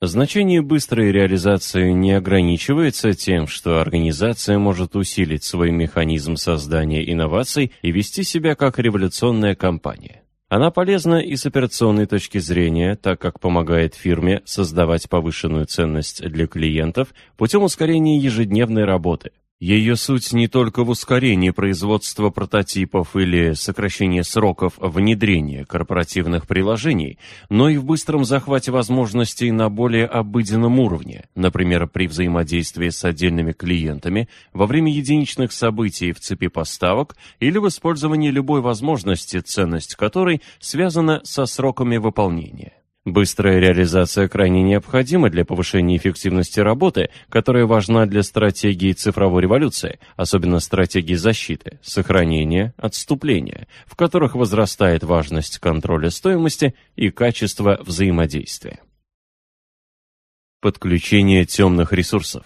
Значение быстрой реализации не ограничивается тем, что организация может усилить свой механизм создания инноваций и вести себя как революционная компания. Она полезна и с операционной точки зрения, так как помогает фирме создавать повышенную ценность для клиентов путем ускорения ежедневной работы, ее суть не только в ускорении производства прототипов или сокращении сроков внедрения корпоративных приложений, но и в быстром захвате возможностей на более обыденном уровне, например, при взаимодействии с отдельными клиентами, во время единичных событий в цепи поставок или в использовании любой возможности, ценность которой связана со сроками выполнения. Быстрая реализация крайне необходима для повышения эффективности работы, которая важна для стратегии цифровой революции, особенно стратегии защиты, сохранения, отступления, в которых возрастает важность контроля стоимости и качества взаимодействия. Подключение темных ресурсов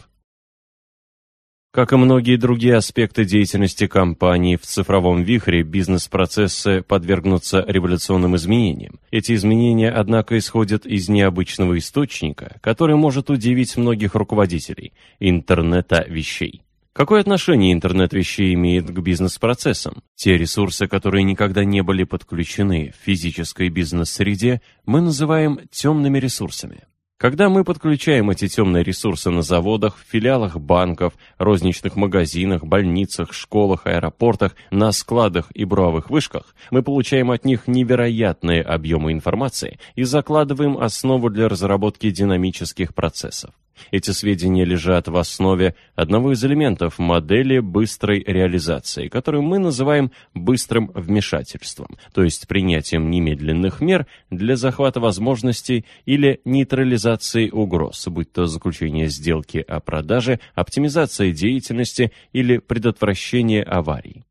как и многие другие аспекты деятельности компании, в цифровом вихре бизнес-процессы подвергнутся революционным изменениям. Эти изменения, однако, исходят из необычного источника, который может удивить многих руководителей – интернета вещей. Какое отношение интернет вещей имеет к бизнес-процессам? Те ресурсы, которые никогда не были подключены в физической бизнес-среде, мы называем темными ресурсами. Когда мы подключаем эти темные ресурсы на заводах, филиалах банков, розничных магазинах, больницах, школах, аэропортах, на складах и буровых вышках, мы получаем от них невероятные объемы информации и закладываем основу для разработки динамических процессов. Эти сведения лежат в основе одного из элементов модели быстрой реализации, которую мы называем быстрым вмешательством, то есть принятием немедленных мер для захвата возможностей или нейтрализации угроз, будь то заключение сделки о продаже, оптимизация деятельности или предотвращение аварий.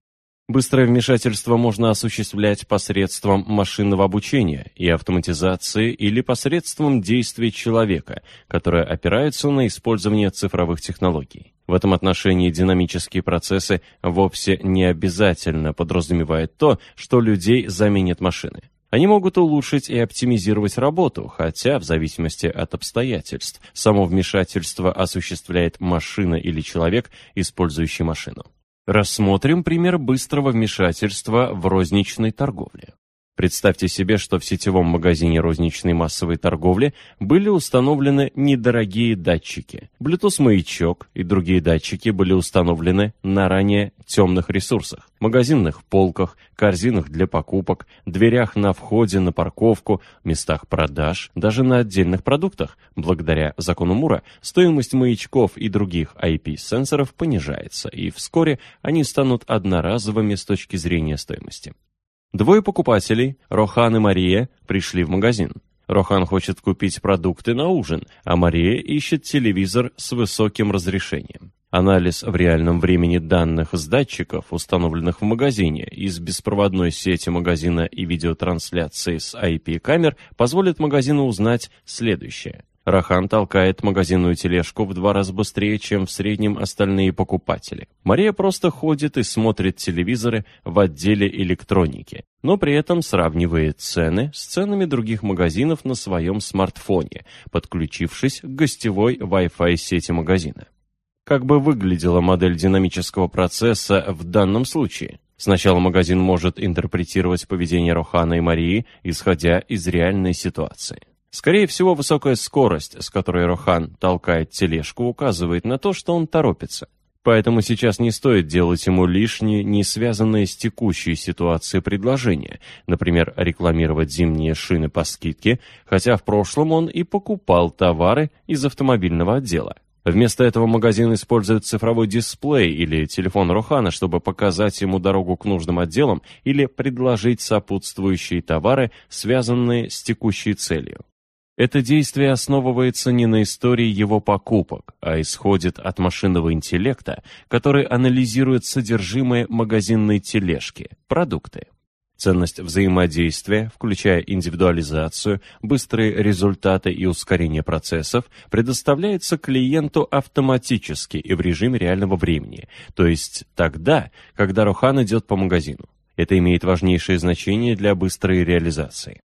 Быстрое вмешательство можно осуществлять посредством машинного обучения и автоматизации или посредством действий человека, которые опираются на использование цифровых технологий. В этом отношении динамические процессы вовсе не обязательно подразумевают то, что людей заменят машины. Они могут улучшить и оптимизировать работу, хотя, в зависимости от обстоятельств, само вмешательство осуществляет машина или человек, использующий машину. Рассмотрим пример быстрого вмешательства в розничной торговле. Представьте себе, что в сетевом магазине розничной массовой торговли были установлены недорогие датчики. Bluetooth-маячок и другие датчики были установлены на ранее темных ресурсах. Магазинных полках, корзинах для покупок, дверях на входе на парковку, местах продаж, даже на отдельных продуктах. Благодаря закону Мура стоимость маячков и других IP-сенсоров понижается, и вскоре они станут одноразовыми с точки зрения стоимости. Двое покупателей, Рохан и Мария, пришли в магазин. Рохан хочет купить продукты на ужин, а Мария ищет телевизор с высоким разрешением. Анализ в реальном времени данных с датчиков, установленных в магазине, из беспроводной сети магазина и видеотрансляции с IP-камер позволит магазину узнать следующее. Рахан толкает магазинную тележку в два раза быстрее, чем в среднем остальные покупатели. Мария просто ходит и смотрит телевизоры в отделе электроники, но при этом сравнивает цены с ценами других магазинов на своем смартфоне, подключившись к гостевой Wi-Fi сети магазина. Как бы выглядела модель динамического процесса в данном случае? Сначала магазин может интерпретировать поведение Рохана и Марии, исходя из реальной ситуации. Скорее всего, высокая скорость, с которой Рохан толкает тележку, указывает на то, что он торопится. Поэтому сейчас не стоит делать ему лишние, не связанные с текущей ситуацией предложения, например, рекламировать зимние шины по скидке, хотя в прошлом он и покупал товары из автомобильного отдела. Вместо этого магазин использует цифровой дисплей или телефон Рохана, чтобы показать ему дорогу к нужным отделам или предложить сопутствующие товары, связанные с текущей целью. Это действие основывается не на истории его покупок, а исходит от машинного интеллекта, который анализирует содержимое магазинной тележки, продукты. Ценность взаимодействия, включая индивидуализацию, быстрые результаты и ускорение процессов, предоставляется клиенту автоматически и в режиме реального времени, то есть тогда, когда Рохан идет по магазину. Это имеет важнейшее значение для быстрой реализации.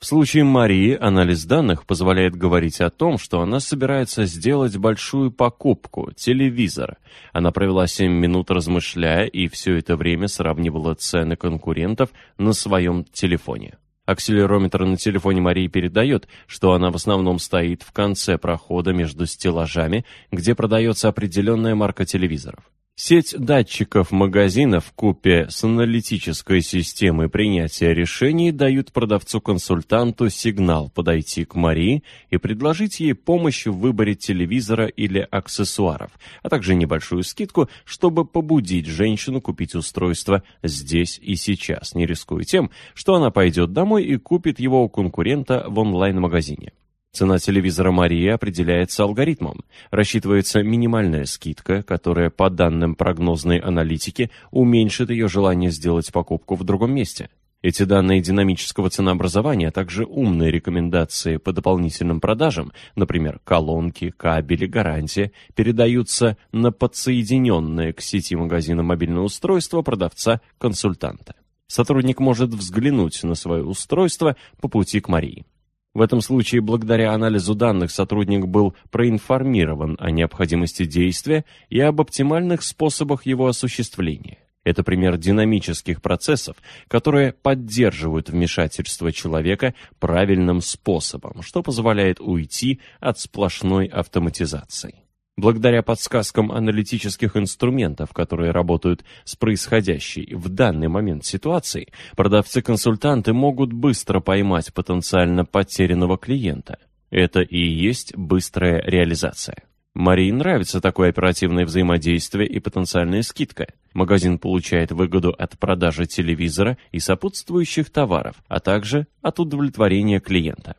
В случае Марии анализ данных позволяет говорить о том, что она собирается сделать большую покупку – телевизор. Она провела 7 минут размышляя и все это время сравнивала цены конкурентов на своем телефоне. Акселерометр на телефоне Марии передает, что она в основном стоит в конце прохода между стеллажами, где продается определенная марка телевизоров. Сеть датчиков магазинов в купе с аналитической системой принятия решений дают продавцу-консультанту сигнал подойти к Марии и предложить ей помощь в выборе телевизора или аксессуаров, а также небольшую скидку, чтобы побудить женщину купить устройство здесь и сейчас, не рискуя тем, что она пойдет домой и купит его у конкурента в онлайн-магазине. Цена телевизора Марии определяется алгоритмом. Рассчитывается минимальная скидка, которая, по данным прогнозной аналитики, уменьшит ее желание сделать покупку в другом месте. Эти данные динамического ценообразования, а также умные рекомендации по дополнительным продажам, например, колонки, кабели, гарантия, передаются на подсоединенное к сети магазина мобильное устройство продавца-консультанта. Сотрудник может взглянуть на свое устройство по пути к Марии. В этом случае, благодаря анализу данных, сотрудник был проинформирован о необходимости действия и об оптимальных способах его осуществления. Это пример динамических процессов, которые поддерживают вмешательство человека правильным способом, что позволяет уйти от сплошной автоматизации. Благодаря подсказкам аналитических инструментов, которые работают с происходящей в данный момент ситуацией, продавцы-консультанты могут быстро поймать потенциально потерянного клиента. Это и есть быстрая реализация. Марии нравится такое оперативное взаимодействие и потенциальная скидка. Магазин получает выгоду от продажи телевизора и сопутствующих товаров, а также от удовлетворения клиента.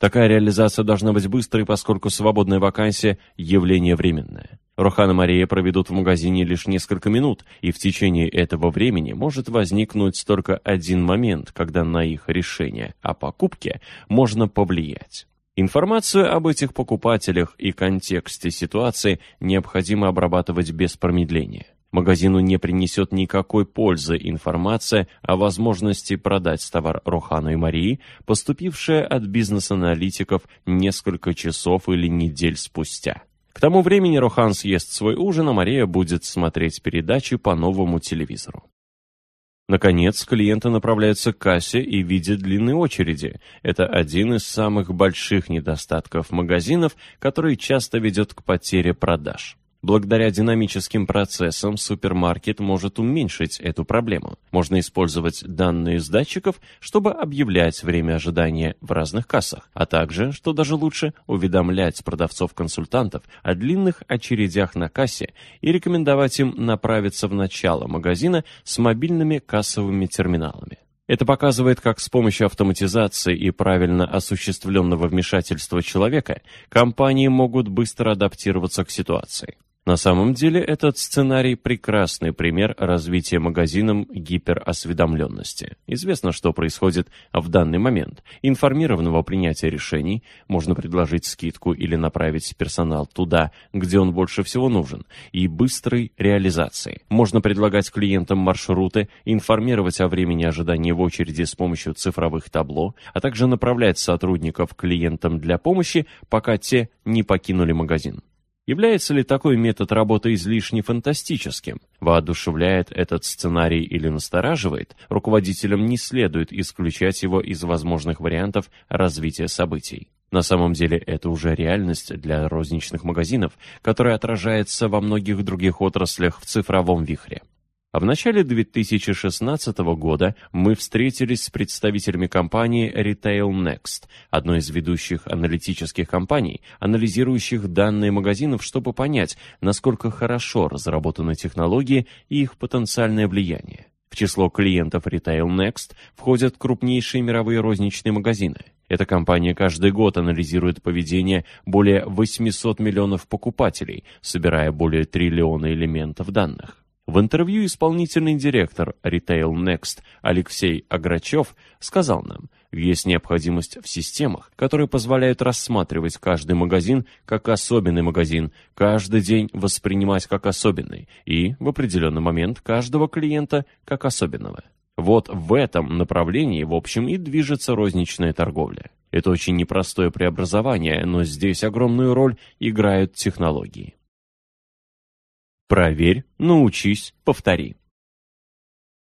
Такая реализация должна быть быстрой, поскольку свободная вакансия – явление временное. Рохан и Мария проведут в магазине лишь несколько минут, и в течение этого времени может возникнуть только один момент, когда на их решение о покупке можно повлиять. Информацию об этих покупателях и контексте ситуации необходимо обрабатывать без промедления. Магазину не принесет никакой пользы информация о возможности продать товар Рохану и Марии, поступившая от бизнес-аналитиков несколько часов или недель спустя. К тому времени Рохан съест свой ужин, а Мария будет смотреть передачи по новому телевизору. Наконец, клиенты направляются к кассе и видят длинные очереди. Это один из самых больших недостатков магазинов, который часто ведет к потере продаж. Благодаря динамическим процессам супермаркет может уменьшить эту проблему. Можно использовать данные с датчиков, чтобы объявлять время ожидания в разных кассах, а также, что даже лучше, уведомлять продавцов-консультантов о длинных очередях на кассе и рекомендовать им направиться в начало магазина с мобильными кассовыми терминалами. Это показывает, как с помощью автоматизации и правильно осуществленного вмешательства человека компании могут быстро адаптироваться к ситуации. На самом деле этот сценарий – прекрасный пример развития магазином гиперосведомленности. Известно, что происходит в данный момент. Информированного принятия решений можно предложить скидку или направить персонал туда, где он больше всего нужен, и быстрой реализации. Можно предлагать клиентам маршруты, информировать о времени ожидания в очереди с помощью цифровых табло, а также направлять сотрудников клиентам для помощи, пока те не покинули магазин. Является ли такой метод работы излишне фантастическим? Воодушевляет этот сценарий или настораживает? Руководителям не следует исключать его из возможных вариантов развития событий. На самом деле это уже реальность для розничных магазинов, которая отражается во многих других отраслях в цифровом вихре. А в начале 2016 года мы встретились с представителями компании Retail Next, одной из ведущих аналитических компаний, анализирующих данные магазинов, чтобы понять, насколько хорошо разработаны технологии и их потенциальное влияние. В число клиентов Retail Next входят крупнейшие мировые розничные магазины. Эта компания каждый год анализирует поведение более 800 миллионов покупателей, собирая более триллиона элементов данных. В интервью исполнительный директор Retail Next Алексей Аграчев сказал нам, есть необходимость в системах, которые позволяют рассматривать каждый магазин как особенный магазин, каждый день воспринимать как особенный и, в определенный момент, каждого клиента как особенного. Вот в этом направлении, в общем, и движется розничная торговля. Это очень непростое преобразование, но здесь огромную роль играют технологии. Проверь, научись, повтори.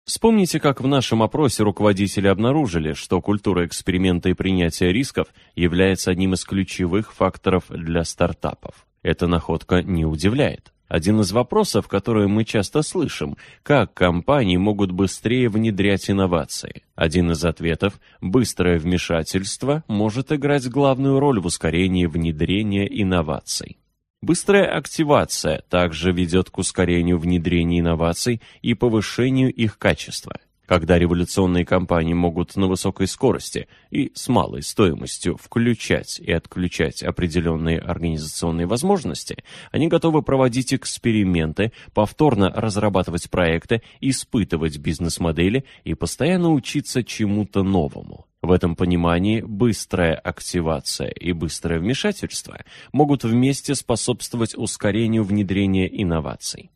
Вспомните, как в нашем опросе руководители обнаружили, что культура эксперимента и принятия рисков является одним из ключевых факторов для стартапов. Эта находка не удивляет. Один из вопросов, которые мы часто слышим, как компании могут быстрее внедрять инновации. Один из ответов – быстрое вмешательство может играть главную роль в ускорении внедрения инноваций. Быстрая активация также ведет к ускорению внедрения инноваций и повышению их качества. Когда революционные компании могут на высокой скорости и с малой стоимостью включать и отключать определенные организационные возможности, они готовы проводить эксперименты, повторно разрабатывать проекты, испытывать бизнес-модели и постоянно учиться чему-то новому. В этом понимании быстрая активация и быстрое вмешательство могут вместе способствовать ускорению внедрения инноваций.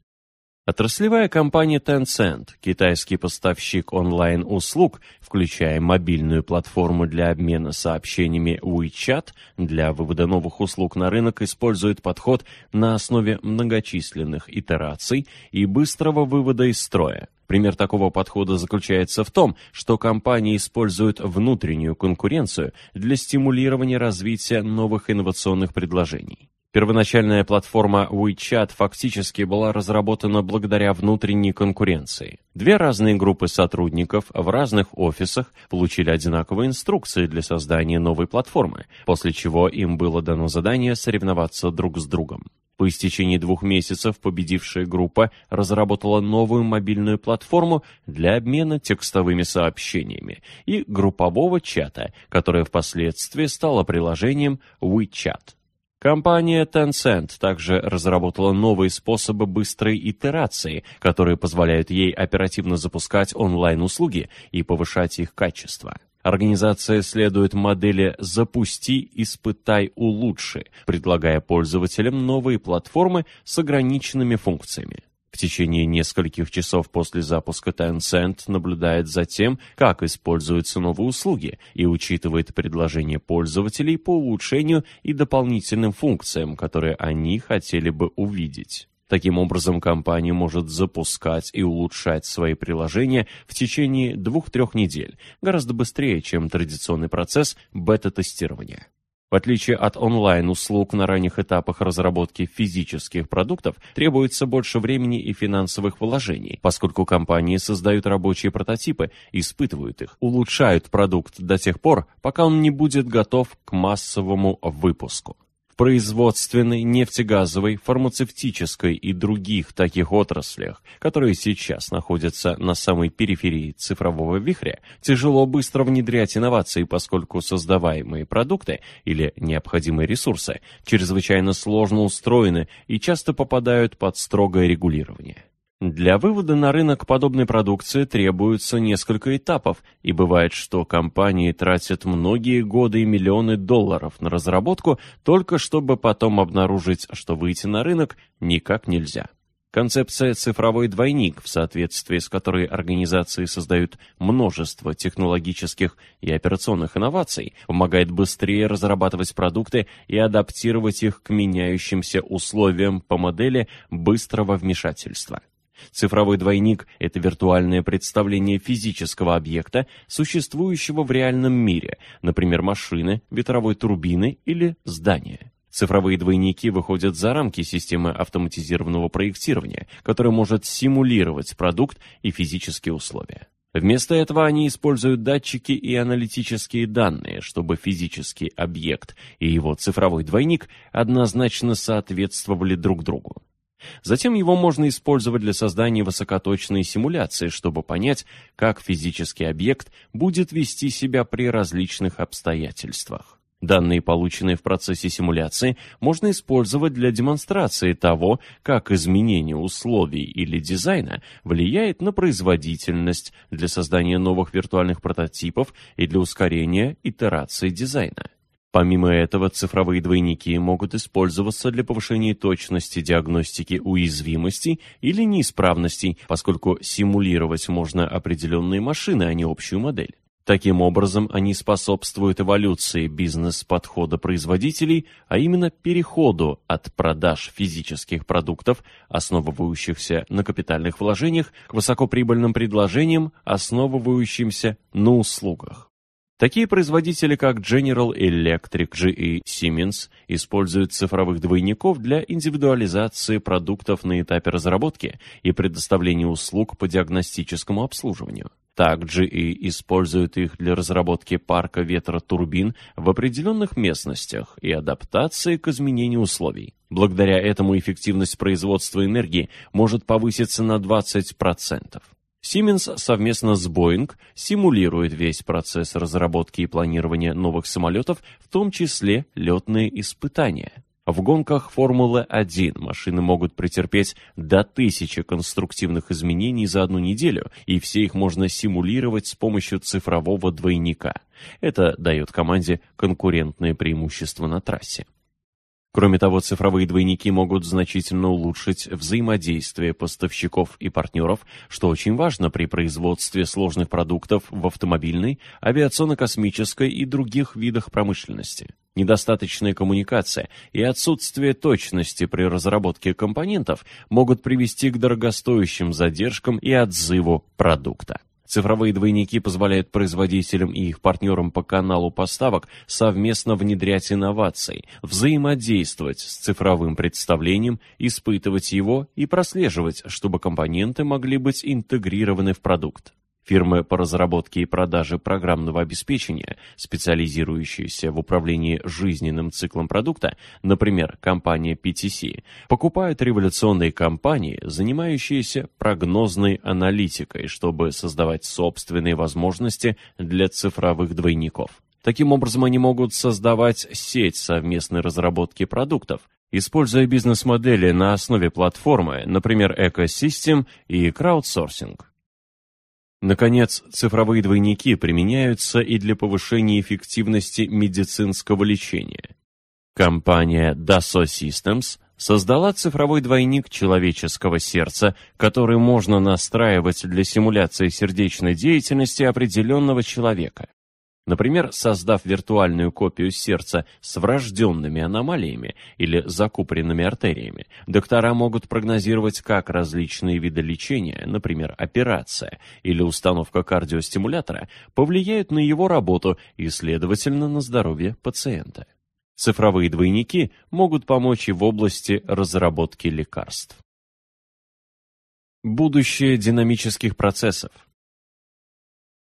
Отраслевая компания Tencent, китайский поставщик онлайн-услуг, включая мобильную платформу для обмена сообщениями WeChat, для вывода новых услуг на рынок использует подход на основе многочисленных итераций и быстрого вывода из строя. Пример такого подхода заключается в том, что компании используют внутреннюю конкуренцию для стимулирования развития новых инновационных предложений. Первоначальная платформа WeChat фактически была разработана благодаря внутренней конкуренции. Две разные группы сотрудников в разных офисах получили одинаковые инструкции для создания новой платформы, после чего им было дано задание соревноваться друг с другом. По истечении двух месяцев победившая группа разработала новую мобильную платформу для обмена текстовыми сообщениями и группового чата, которая впоследствии стала приложением WeChat. Компания Tencent также разработала новые способы быстрой итерации, которые позволяют ей оперативно запускать онлайн-услуги и повышать их качество. Организация следует модели «запусти, испытай, улучши», предлагая пользователям новые платформы с ограниченными функциями. В течение нескольких часов после запуска Tencent наблюдает за тем, как используются новые услуги и учитывает предложения пользователей по улучшению и дополнительным функциям, которые они хотели бы увидеть. Таким образом, компания может запускать и улучшать свои приложения в течение двух-трех недель, гораздо быстрее, чем традиционный процесс бета-тестирования. В отличие от онлайн-услуг на ранних этапах разработки физических продуктов, требуется больше времени и финансовых вложений, поскольку компании создают рабочие прототипы, испытывают их, улучшают продукт до тех пор, пока он не будет готов к массовому выпуску производственной, нефтегазовой, фармацевтической и других таких отраслях, которые сейчас находятся на самой периферии цифрового вихря, тяжело быстро внедрять инновации, поскольку создаваемые продукты или необходимые ресурсы чрезвычайно сложно устроены и часто попадают под строгое регулирование. Для вывода на рынок подобной продукции требуется несколько этапов, и бывает, что компании тратят многие годы и миллионы долларов на разработку, только чтобы потом обнаружить, что выйти на рынок никак нельзя. Концепция «цифровой двойник», в соответствии с которой организации создают множество технологических и операционных инноваций, помогает быстрее разрабатывать продукты и адаптировать их к меняющимся условиям по модели быстрого вмешательства. Цифровой двойник – это виртуальное представление физического объекта, существующего в реальном мире, например, машины, ветровой турбины или здания. Цифровые двойники выходят за рамки системы автоматизированного проектирования, которая может симулировать продукт и физические условия. Вместо этого они используют датчики и аналитические данные, чтобы физический объект и его цифровой двойник однозначно соответствовали друг другу. Затем его можно использовать для создания высокоточной симуляции, чтобы понять, как физический объект будет вести себя при различных обстоятельствах. Данные, полученные в процессе симуляции, можно использовать для демонстрации того, как изменение условий или дизайна влияет на производительность для создания новых виртуальных прототипов и для ускорения итерации дизайна. Помимо этого, цифровые двойники могут использоваться для повышения точности диагностики уязвимостей или неисправностей, поскольку симулировать можно определенные машины, а не общую модель. Таким образом, они способствуют эволюции бизнес-подхода производителей, а именно переходу от продаж физических продуктов, основывающихся на капитальных вложениях, к высокоприбыльным предложениям, основывающимся на услугах. Такие производители, как General Electric, GE, Siemens, используют цифровых двойников для индивидуализации продуктов на этапе разработки и предоставления услуг по диагностическому обслуживанию. Так GE использует их для разработки парка ветротурбин в определенных местностях и адаптации к изменению условий. Благодаря этому эффективность производства энергии может повыситься на 20%. Siemens совместно с Boeing симулирует весь процесс разработки и планирования новых самолетов, в том числе летные испытания. В гонках Формулы-1 машины могут претерпеть до тысячи конструктивных изменений за одну неделю, и все их можно симулировать с помощью цифрового двойника. Это дает команде конкурентное преимущество на трассе. Кроме того, цифровые двойники могут значительно улучшить взаимодействие поставщиков и партнеров, что очень важно при производстве сложных продуктов в автомобильной, авиационно-космической и других видах промышленности. Недостаточная коммуникация и отсутствие точности при разработке компонентов могут привести к дорогостоящим задержкам и отзыву продукта. Цифровые двойники позволяют производителям и их партнерам по каналу поставок совместно внедрять инновации, взаимодействовать с цифровым представлением, испытывать его и прослеживать, чтобы компоненты могли быть интегрированы в продукт. Фирмы по разработке и продаже программного обеспечения, специализирующиеся в управлении жизненным циклом продукта, например, компания PTC, покупают революционные компании, занимающиеся прогнозной аналитикой, чтобы создавать собственные возможности для цифровых двойников. Таким образом, они могут создавать сеть совместной разработки продуктов, используя бизнес-модели на основе платформы, например, экосистем и краудсорсинг. Наконец, цифровые двойники применяются и для повышения эффективности медицинского лечения. Компания Dassault Systems создала цифровой двойник человеческого сердца, который можно настраивать для симуляции сердечной деятельности определенного человека. Например, создав виртуальную копию сердца с врожденными аномалиями или закупоренными артериями, доктора могут прогнозировать, как различные виды лечения, например, операция или установка кардиостимулятора, повлияют на его работу и, следовательно, на здоровье пациента. Цифровые двойники могут помочь и в области разработки лекарств. Будущее динамических процессов –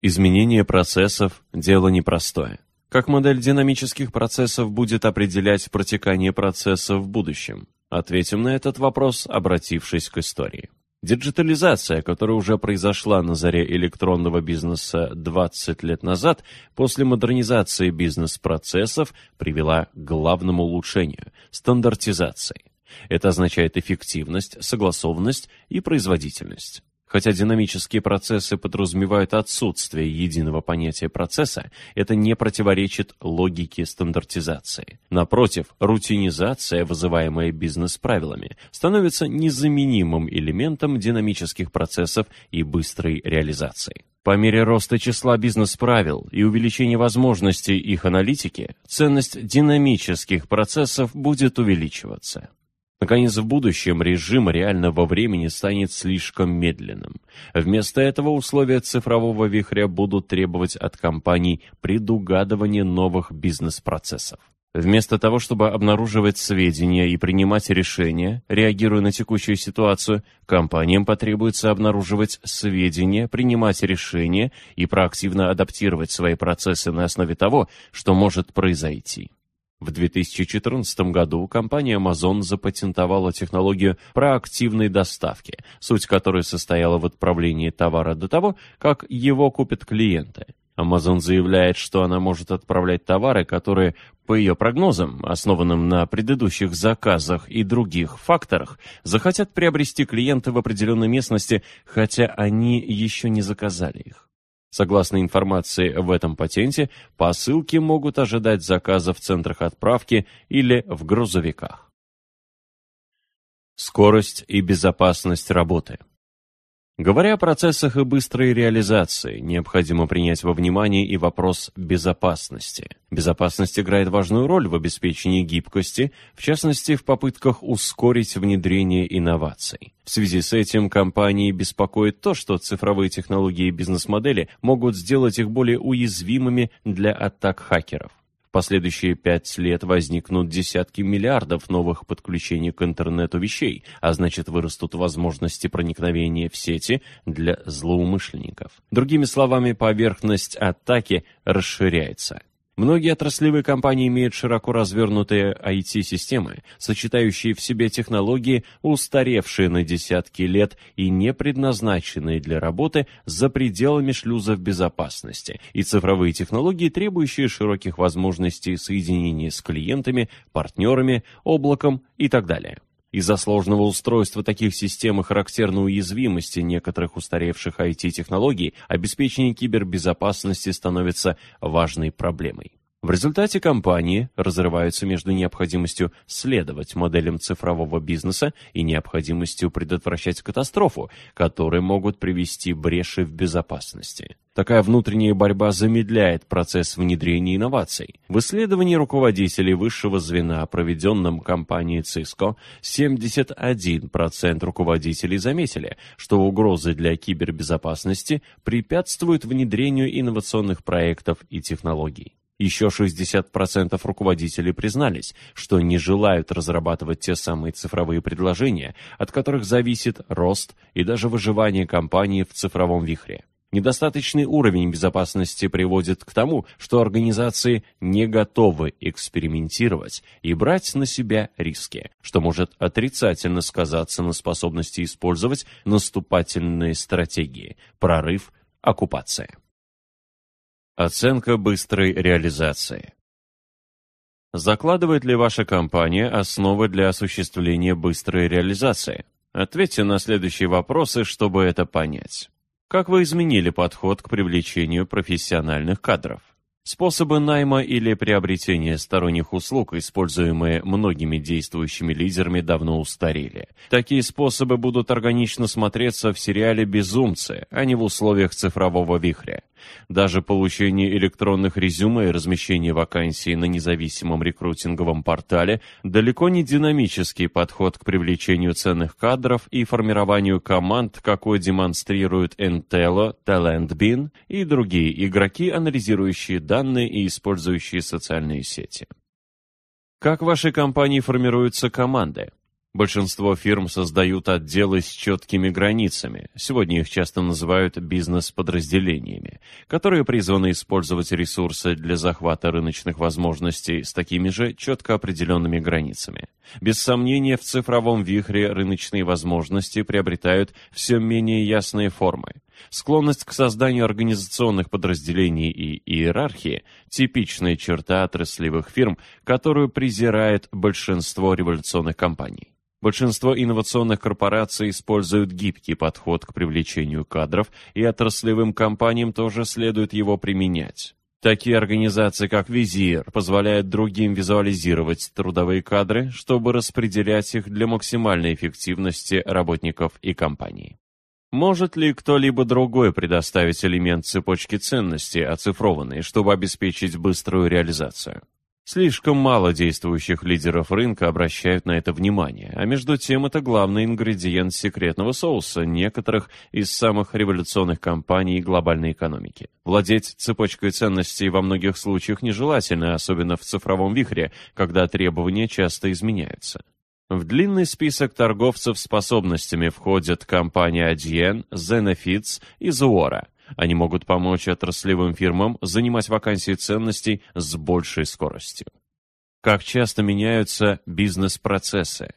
Изменение процессов – дело непростое. Как модель динамических процессов будет определять протекание процесса в будущем? Ответим на этот вопрос, обратившись к истории. Диджитализация, которая уже произошла на заре электронного бизнеса 20 лет назад, после модернизации бизнес-процессов привела к главному улучшению – стандартизации. Это означает эффективность, согласованность и производительность. Хотя динамические процессы подразумевают отсутствие единого понятия процесса, это не противоречит логике стандартизации. Напротив, рутинизация, вызываемая бизнес-правилами, становится незаменимым элементом динамических процессов и быстрой реализации. По мере роста числа бизнес-правил и увеличения возможностей их аналитики, ценность динамических процессов будет увеличиваться. Наконец, в будущем режим реального времени станет слишком медленным. Вместо этого условия цифрового вихря будут требовать от компаний предугадывания новых бизнес-процессов. Вместо того, чтобы обнаруживать сведения и принимать решения, реагируя на текущую ситуацию, компаниям потребуется обнаруживать сведения, принимать решения и проактивно адаптировать свои процессы на основе того, что может произойти. В 2014 году компания Amazon запатентовала технологию проактивной доставки, суть которой состояла в отправлении товара до того, как его купят клиенты. Amazon заявляет, что она может отправлять товары, которые, по ее прогнозам, основанным на предыдущих заказах и других факторах, захотят приобрести клиенты в определенной местности, хотя они еще не заказали их. Согласно информации в этом патенте, посылки могут ожидать заказа в центрах отправки или в грузовиках. Скорость и безопасность работы. Говоря о процессах и быстрой реализации, необходимо принять во внимание и вопрос безопасности. Безопасность играет важную роль в обеспечении гибкости, в частности в попытках ускорить внедрение инноваций. В связи с этим компании беспокоит то, что цифровые технологии и бизнес-модели могут сделать их более уязвимыми для атак хакеров последующие пять лет возникнут десятки миллиардов новых подключений к интернету вещей, а значит вырастут возможности проникновения в сети для злоумышленников. Другими словами, поверхность атаки расширяется. Многие отраслевые компании имеют широко развернутые IT-системы, сочетающие в себе технологии, устаревшие на десятки лет и не предназначенные для работы за пределами шлюзов безопасности, и цифровые технологии, требующие широких возможностей соединения с клиентами, партнерами, облаком и так далее. Из-за сложного устройства таких систем и характерной уязвимости некоторых устаревших IT-технологий обеспечение кибербезопасности становится важной проблемой. В результате компании разрываются между необходимостью следовать моделям цифрового бизнеса и необходимостью предотвращать катастрофу, которые могут привести бреши в безопасности. Такая внутренняя борьба замедляет процесс внедрения инноваций. В исследовании руководителей высшего звена, проведенном компанией Cisco, 71% руководителей заметили, что угрозы для кибербезопасности препятствуют внедрению инновационных проектов и технологий. Еще 60% руководителей признались, что не желают разрабатывать те самые цифровые предложения, от которых зависит рост и даже выживание компании в цифровом вихре. Недостаточный уровень безопасности приводит к тому, что организации не готовы экспериментировать и брать на себя риски, что может отрицательно сказаться на способности использовать наступательные стратегии, прорыв, оккупация. Оценка быстрой реализации. Закладывает ли ваша компания основы для осуществления быстрой реализации? Ответьте на следующие вопросы, чтобы это понять. Как вы изменили подход к привлечению профессиональных кадров? Способы найма или приобретения сторонних услуг, используемые многими действующими лидерами, давно устарели. Такие способы будут органично смотреться в сериале «Безумцы», а не в условиях цифрового вихря. Даже получение электронных резюме и размещение вакансий на независимом рекрутинговом портале далеко не динамический подход к привлечению ценных кадров и формированию команд, какой демонстрируют Entelo, TalentBean и другие игроки, анализирующие данные и использующие социальные сети. Как в вашей компании формируются команды? Большинство фирм создают отделы с четкими границами, сегодня их часто называют бизнес-подразделениями, которые призваны использовать ресурсы для захвата рыночных возможностей с такими же четко определенными границами. Без сомнения, в цифровом вихре рыночные возможности приобретают все менее ясные формы. Склонность к созданию организационных подразделений и иерархии – типичная черта отраслевых фирм, которую презирает большинство революционных компаний. Большинство инновационных корпораций используют гибкий подход к привлечению кадров, и отраслевым компаниям тоже следует его применять. Такие организации, как Визир, позволяют другим визуализировать трудовые кадры, чтобы распределять их для максимальной эффективности работников и компаний. Может ли кто-либо другой предоставить элемент цепочки ценностей, оцифрованный, чтобы обеспечить быструю реализацию? Слишком мало действующих лидеров рынка обращают на это внимание, а между тем это главный ингредиент секретного соуса некоторых из самых революционных компаний глобальной экономики. Владеть цепочкой ценностей во многих случаях нежелательно, особенно в цифровом вихре, когда требования часто изменяются. В длинный список торговцев способностями входят компания Adyen, Zenefits и Zuora – они могут помочь отраслевым фирмам занимать вакансии ценностей с большей скоростью. Как часто меняются бизнес-процессы?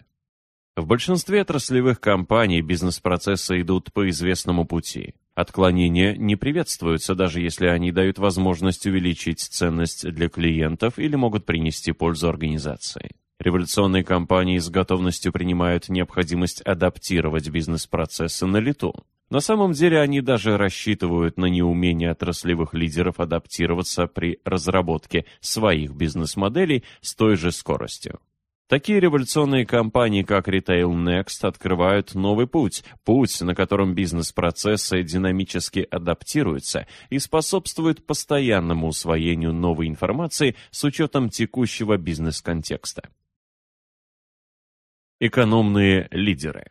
В большинстве отраслевых компаний бизнес-процессы идут по известному пути. Отклонения не приветствуются, даже если они дают возможность увеличить ценность для клиентов или могут принести пользу организации. Революционные компании с готовностью принимают необходимость адаптировать бизнес-процессы на лету. На самом деле они даже рассчитывают на неумение отраслевых лидеров адаптироваться при разработке своих бизнес-моделей с той же скоростью. Такие революционные компании, как Retail Next, открывают новый путь, путь, на котором бизнес-процессы динамически адаптируются и способствуют постоянному усвоению новой информации с учетом текущего бизнес-контекста. Экономные лидеры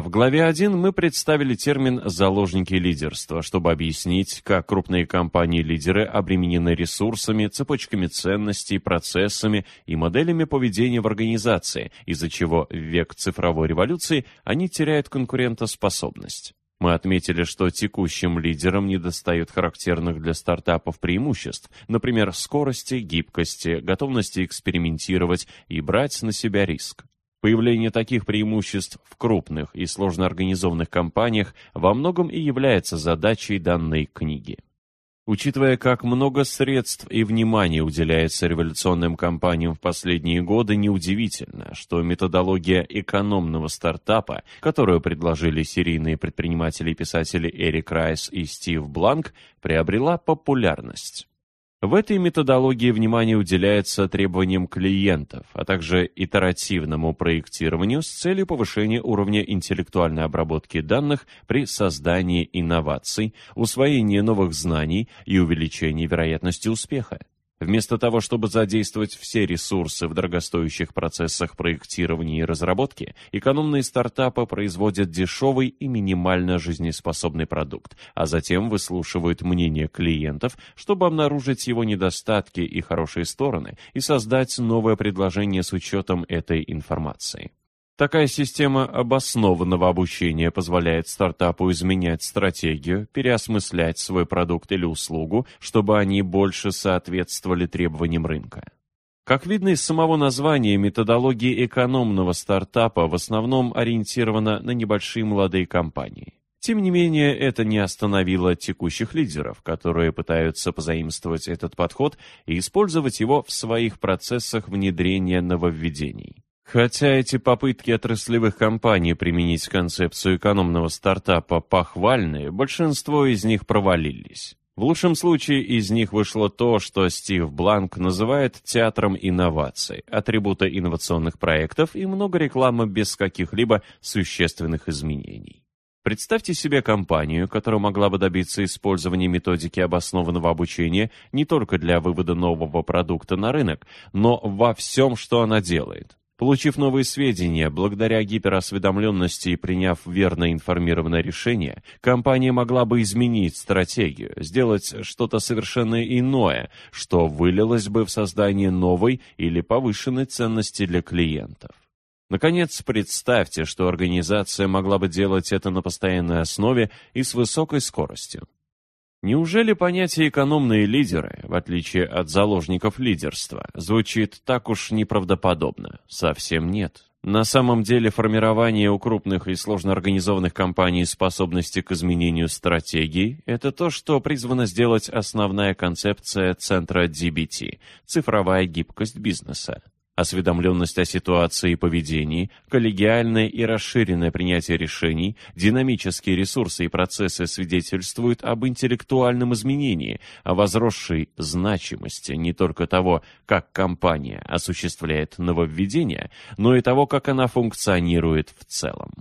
в главе 1 мы представили термин «заложники лидерства», чтобы объяснить, как крупные компании-лидеры обременены ресурсами, цепочками ценностей, процессами и моделями поведения в организации, из-за чего в век цифровой революции они теряют конкурентоспособность. Мы отметили, что текущим лидерам недостает характерных для стартапов преимуществ, например, скорости, гибкости, готовности экспериментировать и брать на себя риск. Появление таких преимуществ в крупных и сложно организованных компаниях во многом и является задачей данной книги. Учитывая, как много средств и внимания уделяется революционным компаниям в последние годы, неудивительно, что методология экономного стартапа, которую предложили серийные предприниматели и писатели Эрик Райс и Стив Бланк, приобрела популярность. В этой методологии внимание уделяется требованиям клиентов, а также итеративному проектированию с целью повышения уровня интеллектуальной обработки данных при создании инноваций, усвоении новых знаний и увеличении вероятности успеха. Вместо того, чтобы задействовать все ресурсы в дорогостоящих процессах проектирования и разработки, экономные стартапы производят дешевый и минимально жизнеспособный продукт, а затем выслушивают мнение клиентов, чтобы обнаружить его недостатки и хорошие стороны и создать новое предложение с учетом этой информации. Такая система обоснованного обучения позволяет стартапу изменять стратегию, переосмыслять свой продукт или услугу, чтобы они больше соответствовали требованиям рынка. Как видно из самого названия, методология экономного стартапа в основном ориентирована на небольшие молодые компании. Тем не менее, это не остановило текущих лидеров, которые пытаются позаимствовать этот подход и использовать его в своих процессах внедрения нововведений. Хотя эти попытки отраслевых компаний применить концепцию экономного стартапа похвальные, большинство из них провалились. В лучшем случае из них вышло то, что Стив Бланк называет театром инноваций, атрибута инновационных проектов и много рекламы без каких-либо существенных изменений. Представьте себе компанию, которая могла бы добиться использования методики обоснованного обучения не только для вывода нового продукта на рынок, но во всем, что она делает. Получив новые сведения, благодаря гиперосведомленности и приняв верно информированное решение, компания могла бы изменить стратегию, сделать что-то совершенно иное, что вылилось бы в создание новой или повышенной ценности для клиентов. Наконец, представьте, что организация могла бы делать это на постоянной основе и с высокой скоростью. Неужели понятие «экономные лидеры», в отличие от заложников лидерства, звучит так уж неправдоподобно? Совсем нет. На самом деле формирование у крупных и сложно организованных компаний способности к изменению стратегий – это то, что призвано сделать основная концепция центра DBT – цифровая гибкость бизнеса. Осведомленность о ситуации и поведении, коллегиальное и расширенное принятие решений, динамические ресурсы и процессы свидетельствуют об интеллектуальном изменении, о возросшей значимости не только того, как компания осуществляет нововведения, но и того, как она функционирует в целом.